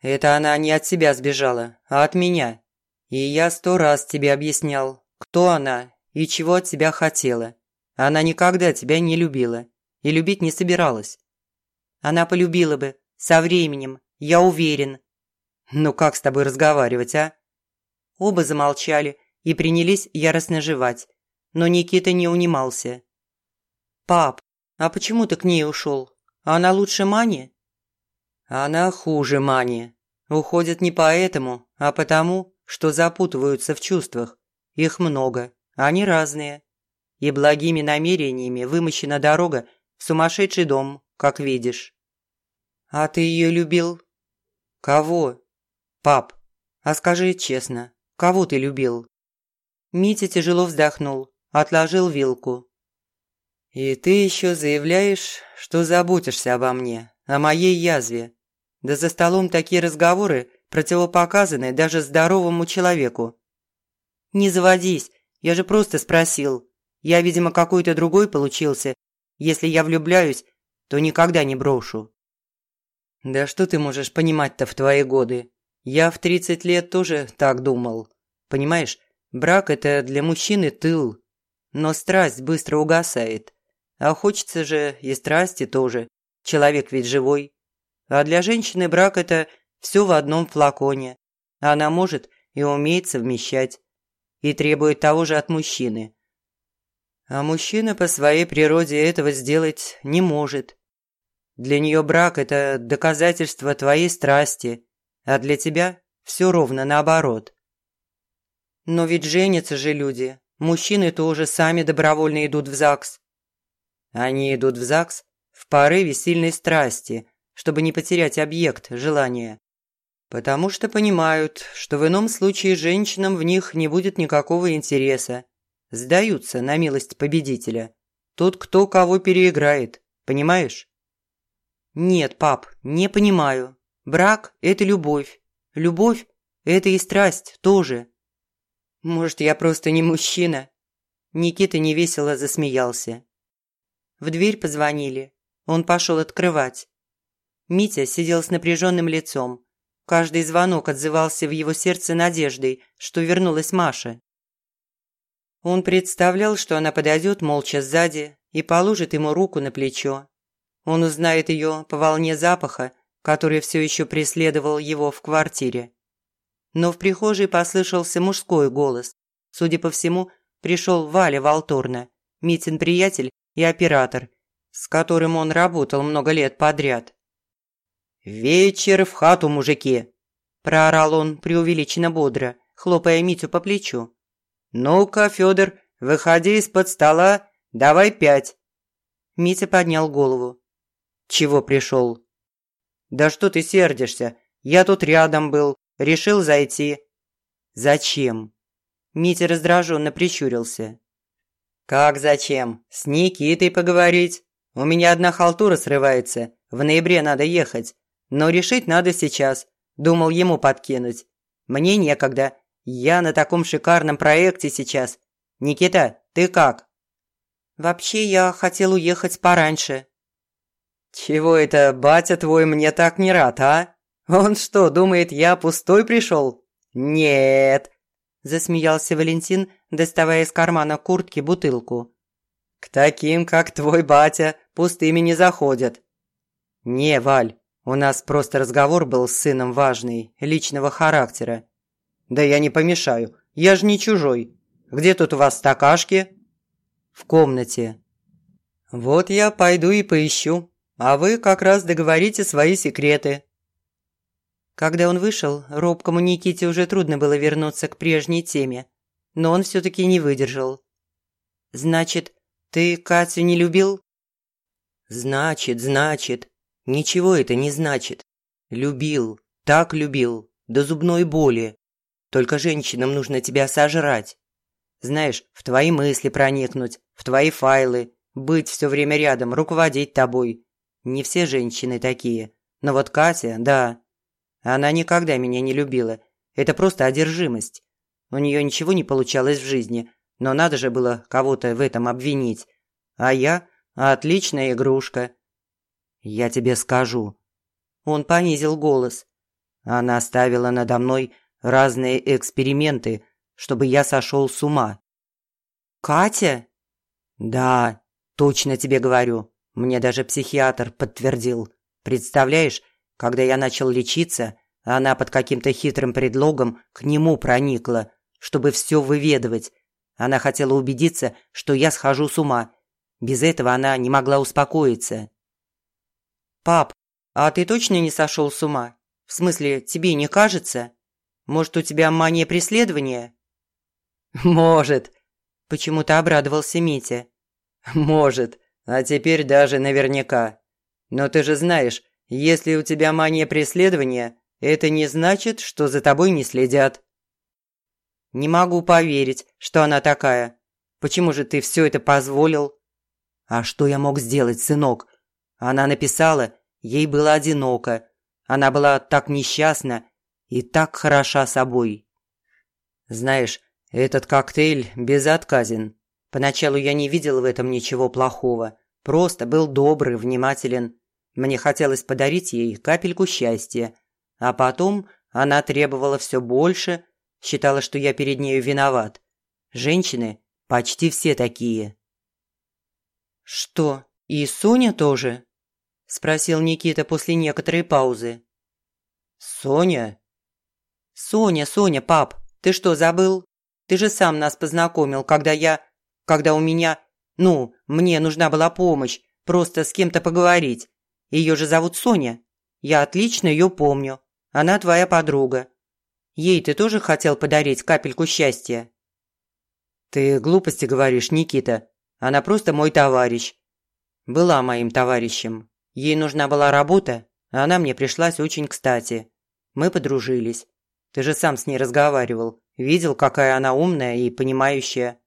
Это она не от себя сбежала, а от меня. И я сто раз тебе объяснял, кто она и чего от тебя хотела. Она никогда тебя не любила и любить не собиралась. Она полюбила бы, со временем, я уверен. Ну как с тобой разговаривать, а? Оба замолчали и принялись яростно жевать, но Никита не унимался. «Пап, а почему ты к ней ушел? Она лучше Мани?» «Она хуже Мани. Уходят не поэтому, а потому, что запутываются в чувствах. Их много, они разные и благими намерениями вымощена дорога в сумасшедший дом, как видишь. А ты ее любил? Кого? Пап, а скажи честно, кого ты любил? Митя тяжело вздохнул, отложил вилку. «И ты еще заявляешь, что заботишься обо мне, о моей язве. Да за столом такие разговоры противопоказаны даже здоровому человеку». «Не заводись, я же просто спросил. Я, видимо, какой-то другой получился. Если я влюбляюсь, то никогда не брошу». «Да что ты можешь понимать-то в твои годы? Я в 30 лет тоже так думал. Понимаешь, брак – это для мужчины тыл. Но страсть быстро угасает. А хочется же и страсти тоже. Человек ведь живой. А для женщины брак – это все в одном флаконе. Она может и умеет совмещать. И требует того же от мужчины. А мужчина по своей природе этого сделать не может. Для нее брак – это доказательство твоей страсти, а для тебя все ровно наоборот. Но ведь женятся же люди. Мужчины тоже сами добровольно идут в ЗАГС. Они идут в ЗАГС в порыве сильной страсти, чтобы не потерять объект желания. Потому что понимают, что в ином случае женщинам в них не будет никакого интереса. Сдаются на милость победителя. Тот, кто кого переиграет. Понимаешь? «Нет, пап, не понимаю. Брак – это любовь. Любовь – это и страсть тоже». «Может, я просто не мужчина?» Никита невесело засмеялся. В дверь позвонили. Он пошел открывать. Митя сидел с напряженным лицом. Каждый звонок отзывался в его сердце надеждой, что вернулась Маша. Он представлял, что она подойдет молча сзади и положит ему руку на плечо, он узнает ее по волне запаха, который все еще преследовал его в квартире. Но в прихожей послышался мужской голос. Судя по всему, пришел Валя Волторна, Митин приятель и оператор, с которым он работал много лет подряд. «Вечер в хату, мужики!» – проорал он преувеличенно бодро, хлопая Митю по плечу. «Ну-ка, Федор, выходи из-под стола, давай пять!» Митя поднял голову. «Чего пришел?» «Да что ты сердишься? Я тут рядом был, решил зайти». «Зачем?» Митя раздраженно прищурился. «Как зачем? С Никитой поговорить? У меня одна халтура срывается, в ноябре надо ехать. Но решить надо сейчас. Думал ему подкинуть. Мне некогда. Я на таком шикарном проекте сейчас. Никита, ты как?» «Вообще я хотел уехать пораньше», «Чего это батя твой мне так не рад, а? Он что, думает, я пустой пришел? Нет!» Засмеялся Валентин, доставая из кармана куртки бутылку. «К таким, как твой батя, пустыми не заходят». «Не, Валь, у нас просто разговор был с сыном важный, личного характера». «Да я не помешаю, я же не чужой. Где тут у вас стакашки?» «В комнате». «Вот я пойду и поищу», а вы как раз договорите свои секреты». Когда он вышел, робкому Никите уже трудно было вернуться к прежней теме, но он все-таки не выдержал. «Значит, ты Катю не любил?» «Значит, значит. Ничего это не значит. Любил, так любил, до зубной боли. Только женщинам нужно тебя сожрать. Знаешь, в твои мысли проникнуть, в твои файлы, быть все время рядом, руководить тобой, не все женщины такие. Но вот Катя, да. Она никогда меня не любила. Это просто одержимость. У нее ничего не получалось в жизни, но надо же было кого-то в этом обвинить. А я – отличная игрушка. Я тебе скажу. Он понизил голос. Она ставила надо мной разные эксперименты, чтобы я сошел с ума. «Катя?» «Да, точно тебе говорю. Мне даже психиатр подтвердил. Представляешь, когда я начал лечиться, она под каким-то хитрым предлогом к нему проникла, чтобы все выведывать. Она хотела убедиться, что я схожу с ума. Без этого она не могла успокоиться. «Пап, а ты точно не сошел с ума? В смысле, тебе не кажется? Может, у тебя мания преследования?» «Может», – почему-то обрадовался Митя. «Может. А теперь даже наверняка. Но ты же знаешь, если у тебя мания преследования, это не значит, что за тобой не следят. Не могу поверить, что она такая. Почему же ты все это позволил?» «А что я мог сделать, сынок? Она написала, ей было одиноко. Она была так несчастна и так хороша собой. Знаешь, этот коктейль безотказен. Поначалу я не видел в этом ничего плохого. Просто был добрый, внимателен. Мне хотелось подарить ей капельку счастья. А потом она требовала все больше, считала, что я перед нею виноват. Женщины почти все такие. «Что, и Соня тоже?» – спросил Никита после некоторой паузы. «Соня?» «Соня, Соня, пап, ты что, забыл? Ты же сам нас познакомил, когда я... Когда у меня... Ну, мне нужна была помощь, просто с кем-то поговорить. Ее же зовут Соня. Я отлично ее помню. Она твоя подруга. Ей ты тоже хотел подарить капельку счастья?» «Ты глупости говоришь, Никита. Она просто мой товарищ. Была моим товарищем. Ей нужна была работа, а она мне пришлась очень кстати. Мы подружились. Ты же сам с ней разговаривал. Видел, какая она умная и понимающая».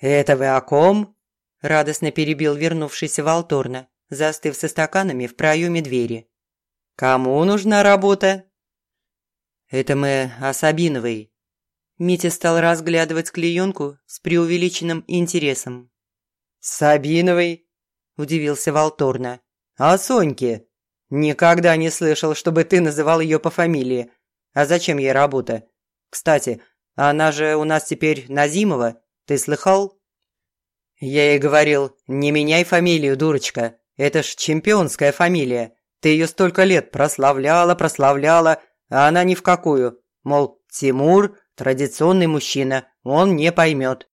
«Это вы о ком?» – радостно перебил вернувшийся Волторна, застыв со стаканами в проеме двери. «Кому нужна работа?» «Это мы о Сабиновой». Митя стал разглядывать клеенку с преувеличенным интересом. «Сабиновой?» – удивился Волторна. «А Соньке? Никогда не слышал, чтобы ты называл ее по фамилии. А зачем ей работа? Кстати, она же у нас теперь Назимова. Ты слыхал?» «Я ей говорил, не меняй фамилию, дурочка. Это ж чемпионская фамилия. Ты ее столько лет прославляла, прославляла, а она ни в какую. Мол, Тимур – традиционный мужчина, он не поймет».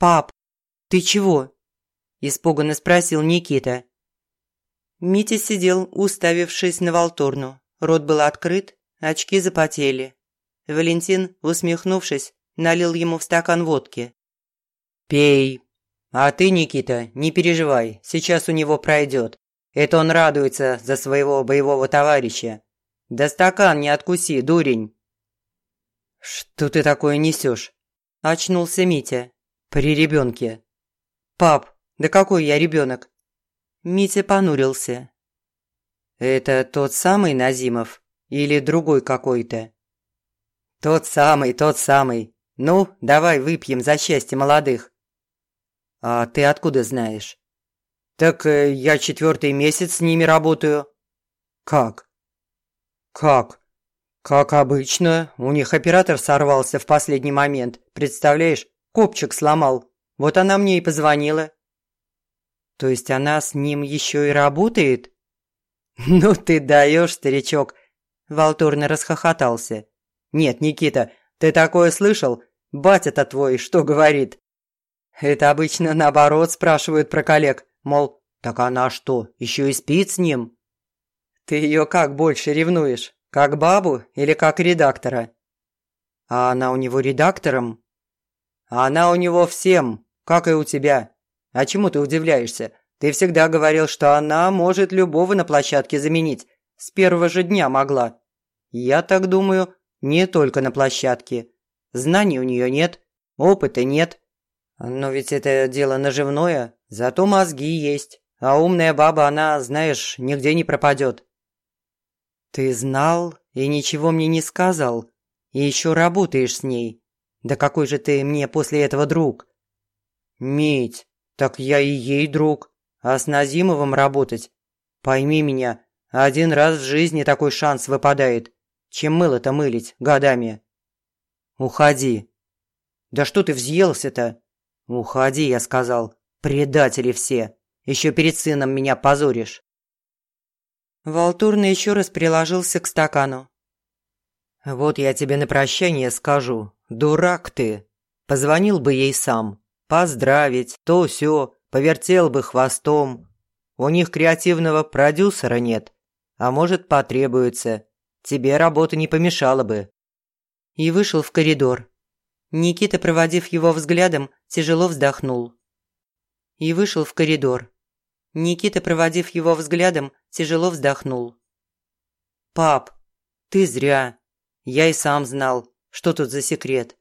«Пап, ты чего?» – испуганно спросил Никита. Митя сидел, уставившись на Волторну. Рот был открыт, очки запотели. Валентин, усмехнувшись, налил ему в стакан водки. «Пей. А ты, Никита, не переживай, сейчас у него пройдет. Это он радуется за своего боевого товарища. Да стакан не откуси, дурень!» «Что ты такое несешь?» – очнулся Митя. «При ребенке». «Пап, да какой я ребенок? Митя понурился. «Это тот самый Назимов или другой какой-то?» «Тот самый, тот самый. Ну, давай выпьем за счастье молодых». «А ты откуда знаешь?» «Так э, я четвертый месяц с ними работаю». «Как?» «Как?» «Как обычно. У них оператор сорвался в последний момент. Представляешь, копчик сломал. Вот она мне и позвонила. То есть она с ним еще и работает? Ну ты даешь, старичок. Волторно расхохотался. Нет, Никита, ты такое слышал? Батя-то твой что говорит? Это обычно наоборот спрашивают про коллег. Мол, так она что, еще и спит с ним? Ты ее как больше ревнуешь? Как бабу или как редактора? А она у него редактором? Она у него всем, как и у тебя. А чему ты удивляешься? Ты всегда говорил, что она может любого на площадке заменить. С первого же дня могла. Я так думаю, не только на площадке. Знаний у нее нет, опыта нет. Но ведь это дело наживное, зато мозги есть. А умная баба, она, знаешь, нигде не пропадет. Ты знал и ничего мне не сказал. И еще работаешь с ней. Да какой же ты мне после этого друг? Мить, так я и ей друг. А с Назимовым работать? Пойми меня, один раз в жизни такой шанс выпадает. Чем мыло-то мылить годами? Уходи. Да что ты взъелся-то? Уходи, я сказал. Предатели все. Еще перед сыном меня позоришь. Волтурно еще раз приложился к стакану. «Вот я тебе на прощание скажу. Дурак ты. Позвонил бы ей сам. Поздравить, то все, повертел бы хвостом. У них креативного продюсера нет, а может потребуется. Тебе работа не помешала бы». И вышел в коридор. Никита, проводив его взглядом, тяжело вздохнул. И вышел в коридор. Никита, проводив его взглядом, тяжело вздохнул. «Пап, ты зря. Я и сам знал. Что тут за секрет?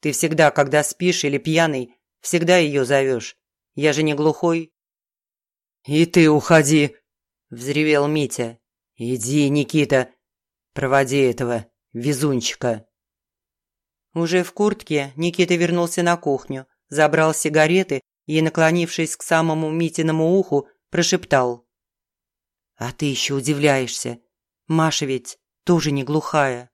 Ты всегда, когда спишь или пьяный, всегда ее зовешь. Я же не глухой». «И ты уходи!» – взревел Митя. «Иди, Никита, проводи этого везунчика». Уже в куртке Никита вернулся на кухню, забрал сигареты и, наклонившись к самому Митиному уху, прошептал. «А ты еще удивляешься. Маша ведь тоже не глухая».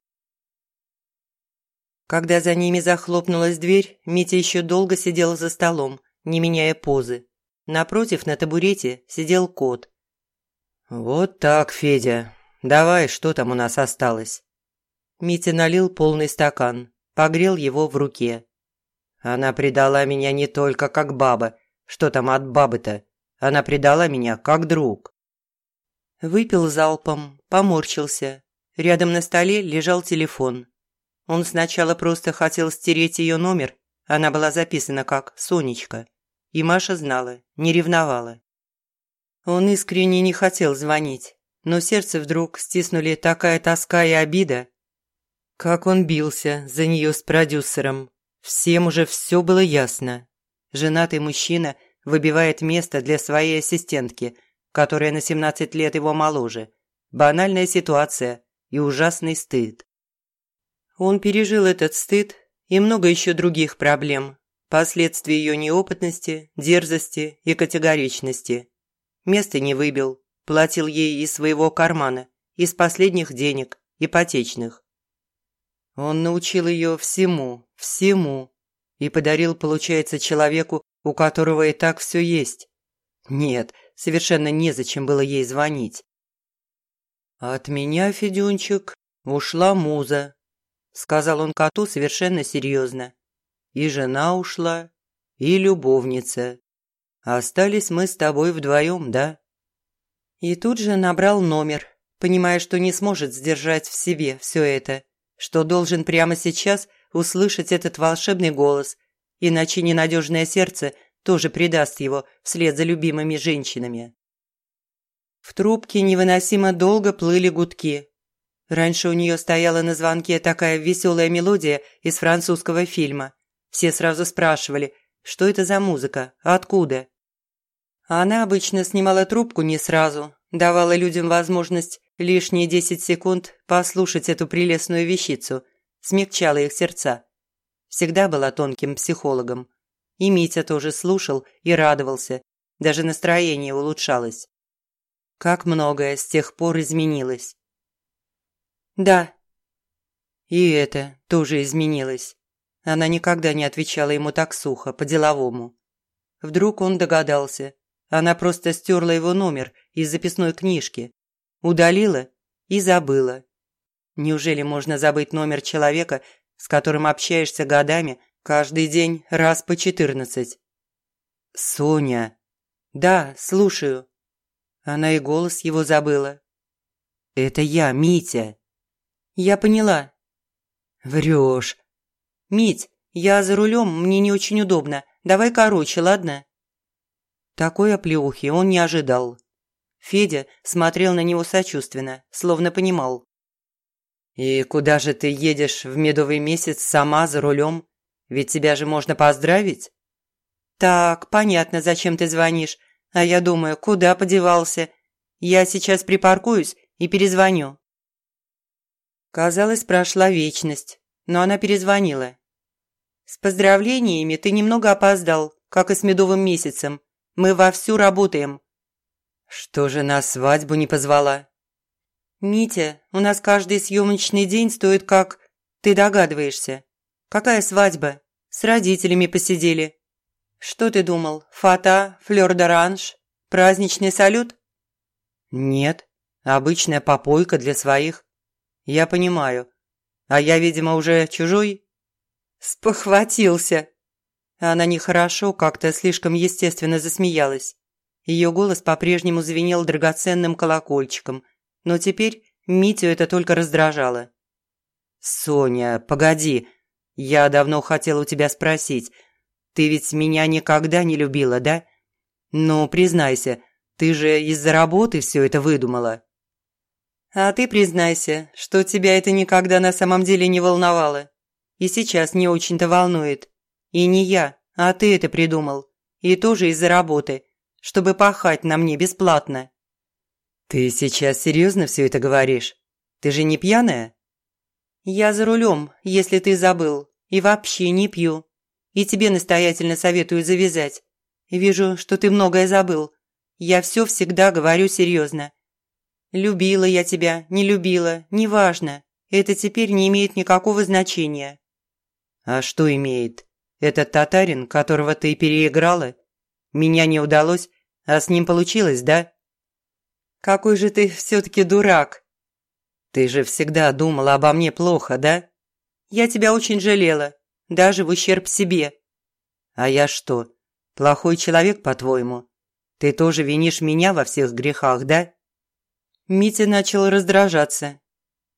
Когда за ними захлопнулась дверь, Митя еще долго сидел за столом, не меняя позы. Напротив на табурете сидел кот. «Вот так, Федя. Давай, что там у нас осталось?» Митя налил полный стакан, погрел его в руке. «Она предала меня не только как баба. Что там от бабы-то? Она предала меня как друг». Выпил залпом, поморщился. Рядом на столе лежал телефон. Он сначала просто хотел стереть ее номер, она была записана как «Сонечка», и Маша знала, не ревновала. Он искренне не хотел звонить, но сердце вдруг стиснули такая тоска и обида. Как он бился за нее с продюсером. Всем уже все было ясно. Женатый мужчина выбивает место для своей ассистентки, которая на 17 лет его моложе. Банальная ситуация и ужасный стыд. Он пережил этот стыд и много еще других проблем, последствия ее неопытности, дерзости и категоричности. Место не выбил, платил ей из своего кармана, из последних денег, ипотечных. Он научил ее всему, всему, и подарил, получается, человеку, у которого и так все есть. Нет, совершенно незачем было ей звонить. «От меня, Федюнчик, ушла муза», сказал он коту совершенно серьезно. И жена ушла, и любовница. Остались мы с тобой вдвоем, да? И тут же набрал номер, понимая, что не сможет сдержать в себе все это, что должен прямо сейчас услышать этот волшебный голос, иначе ненадежное сердце тоже предаст его вслед за любимыми женщинами. В трубке невыносимо долго плыли гудки, Раньше у нее стояла на звонке такая веселая мелодия из французского фильма. Все сразу спрашивали, что это за музыка, откуда. Она обычно снимала трубку не сразу, давала людям возможность лишние 10 секунд послушать эту прелестную вещицу, смягчала их сердца. Всегда была тонким психологом. И Митя тоже слушал и радовался, даже настроение улучшалось. Как многое с тех пор изменилось. «Да». И это тоже изменилось. Она никогда не отвечала ему так сухо, по-деловому. Вдруг он догадался. Она просто стерла его номер из записной книжки, удалила и забыла. Неужели можно забыть номер человека, с которым общаешься годами, каждый день раз по четырнадцать? «Соня!» «Да, слушаю». Она и голос его забыла. «Это я, Митя!» «Я поняла». «Врешь». «Мить, я за рулем, мне не очень удобно. Давай короче, ладно?» Такой оплеухи он не ожидал. Федя смотрел на него сочувственно, словно понимал. «И куда же ты едешь в медовый месяц сама за рулем? Ведь тебя же можно поздравить?» «Так, понятно, зачем ты звонишь. А я думаю, куда подевался? Я сейчас припаркуюсь и перезвоню». Казалось, прошла вечность, но она перезвонила. «С поздравлениями ты немного опоздал, как и с медовым месяцем. Мы вовсю работаем». «Что же на свадьбу не позвала?» «Митя, у нас каждый съемочный день стоит как... Ты догадываешься. Какая свадьба? С родителями посидели. Что ты думал, фата, флёр-д'оранж, праздничный салют?» «Нет, обычная попойка для своих. Я понимаю. А я, видимо, уже чужой? Спохватился. Она нехорошо, как-то слишком естественно засмеялась. Ее голос по-прежнему звенел драгоценным колокольчиком, но теперь Митю это только раздражало. «Соня, погоди, я давно хотел у тебя спросить. Ты ведь меня никогда не любила, да? Ну, признайся, ты же из-за работы все это выдумала». А ты признайся, что тебя это никогда на самом деле не волновало. И сейчас не очень-то волнует. И не я, а ты это придумал. И тоже из-за работы, чтобы пахать на мне бесплатно». «Ты сейчас серьезно все это говоришь? Ты же не пьяная?» «Я за рулем, если ты забыл, и вообще не пью. И тебе настоятельно советую завязать. Вижу, что ты многое забыл. Я все всегда говорю серьезно. Любила я тебя, не любила, неважно. Это теперь не имеет никакого значения». «А что имеет? Этот татарин, которого ты переиграла? Меня не удалось, а с ним получилось, да?» «Какой же ты все-таки дурак!» «Ты же всегда думала обо мне плохо, да?» «Я тебя очень жалела, даже в ущерб себе». «А я что, плохой человек, по-твоему? Ты тоже винишь меня во всех грехах, да?» Митя начал раздражаться.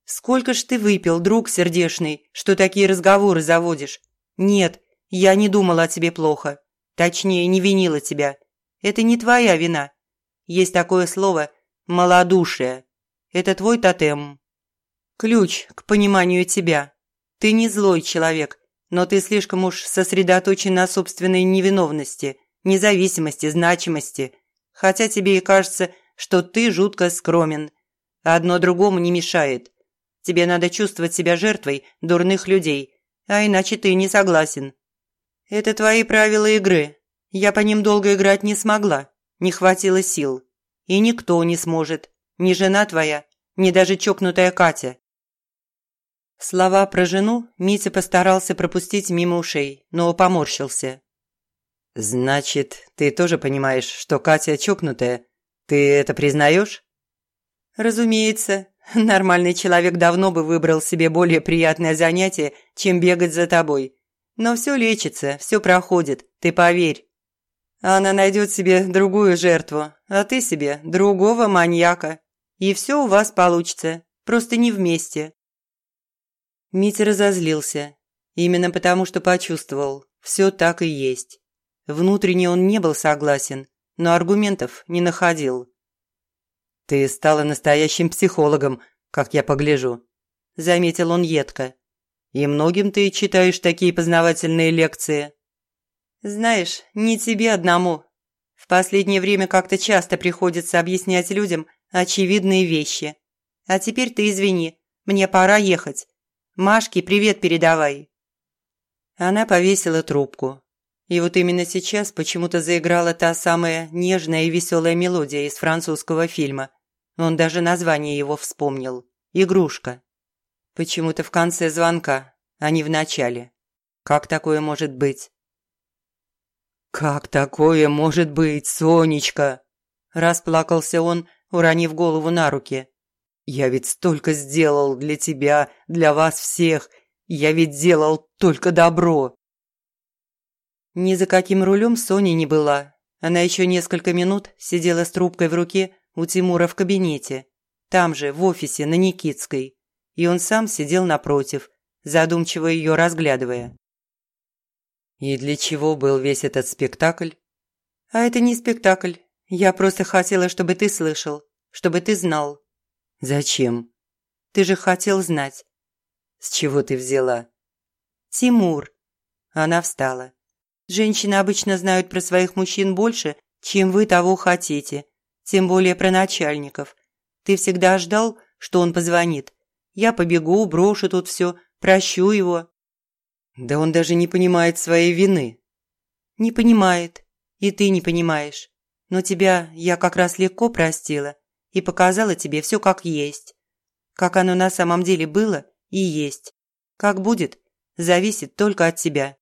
«Сколько ж ты выпил, друг сердешный, что такие разговоры заводишь? Нет, я не думала о тебе плохо. Точнее, не винила тебя. Это не твоя вина. Есть такое слово «малодушие». Это твой тотем. Ключ к пониманию тебя. Ты не злой человек, но ты слишком уж сосредоточен на собственной невиновности, независимости, значимости. Хотя тебе и кажется, что ты жутко скромен. Одно другому не мешает. Тебе надо чувствовать себя жертвой дурных людей, а иначе ты не согласен. Это твои правила игры. Я по ним долго играть не смогла, не хватило сил. И никто не сможет. Ни жена твоя, ни даже чокнутая Катя. Слова про жену Митя постарался пропустить мимо ушей, но поморщился. «Значит, ты тоже понимаешь, что Катя чокнутая? Ты это признаешь?» «Разумеется. Нормальный человек давно бы выбрал себе более приятное занятие, чем бегать за тобой. Но все лечится, все проходит, ты поверь. Она найдет себе другую жертву, а ты себе другого маньяка. И все у вас получится, просто не вместе». Митя разозлился. Именно потому, что почувствовал, все так и есть. Внутренне он не был согласен, но аргументов не находил. «Ты стала настоящим психологом, как я погляжу», – заметил он едко. «И многим ты читаешь такие познавательные лекции». «Знаешь, не тебе одному. В последнее время как-то часто приходится объяснять людям очевидные вещи. А теперь ты извини, мне пора ехать. Машке привет передавай». Она повесила трубку. И вот именно сейчас почему-то заиграла та самая нежная и веселая мелодия из французского фильма. Он даже название его вспомнил. «Игрушка». Почему-то в конце звонка, а не в начале. Как такое может быть? «Как такое может быть, Сонечка?» Расплакался он, уронив голову на руки. «Я ведь столько сделал для тебя, для вас всех. Я ведь делал только добро». Ни за каким рулем Соня не была. Она еще несколько минут сидела с трубкой в руке у Тимура в кабинете. Там же, в офисе на Никитской. И он сам сидел напротив, задумчиво ее разглядывая. И для чего был весь этот спектакль? А это не спектакль. Я просто хотела, чтобы ты слышал, чтобы ты знал. Зачем? Ты же хотел знать. С чего ты взяла? Тимур. Она встала. Женщины обычно знают про своих мужчин больше, чем вы того хотите. Тем более про начальников. Ты всегда ждал, что он позвонит. Я побегу, брошу тут все, прощу его. Да он даже не понимает своей вины. Не понимает. И ты не понимаешь. Но тебя я как раз легко простила и показала тебе все как есть. Как оно на самом деле было и есть. Как будет, зависит только от тебя.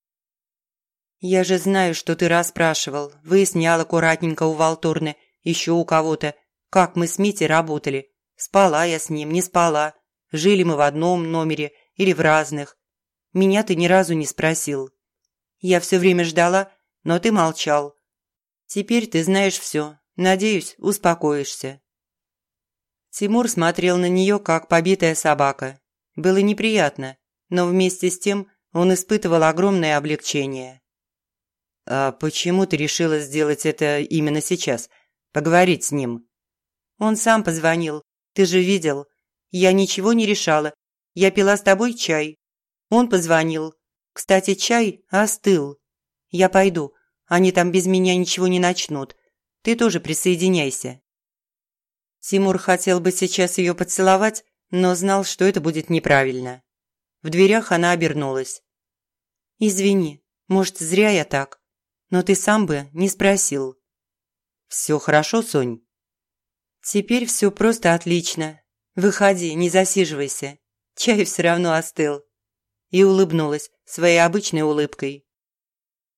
Я же знаю, что ты расспрашивал, выяснял аккуратненько у Валтурны, еще у кого-то, как мы с Митей работали. Спала я с ним, не спала. Жили мы в одном номере или в разных. Меня ты ни разу не спросил. Я все время ждала, но ты молчал. Теперь ты знаешь все. Надеюсь, успокоишься». Тимур смотрел на нее, как побитая собака. Было неприятно, но вместе с тем он испытывал огромное облегчение. «А почему ты решила сделать это именно сейчас? Поговорить с ним?» «Он сам позвонил. Ты же видел. Я ничего не решала. Я пила с тобой чай. Он позвонил. Кстати, чай остыл. Я пойду. Они там без меня ничего не начнут. Ты тоже присоединяйся». Тимур хотел бы сейчас ее поцеловать, но знал, что это будет неправильно. В дверях она обернулась. «Извини, может, зря я так, но ты сам бы не спросил». «Все хорошо, Сонь?» «Теперь все просто отлично. Выходи, не засиживайся. Чай все равно остыл». И улыбнулась своей обычной улыбкой.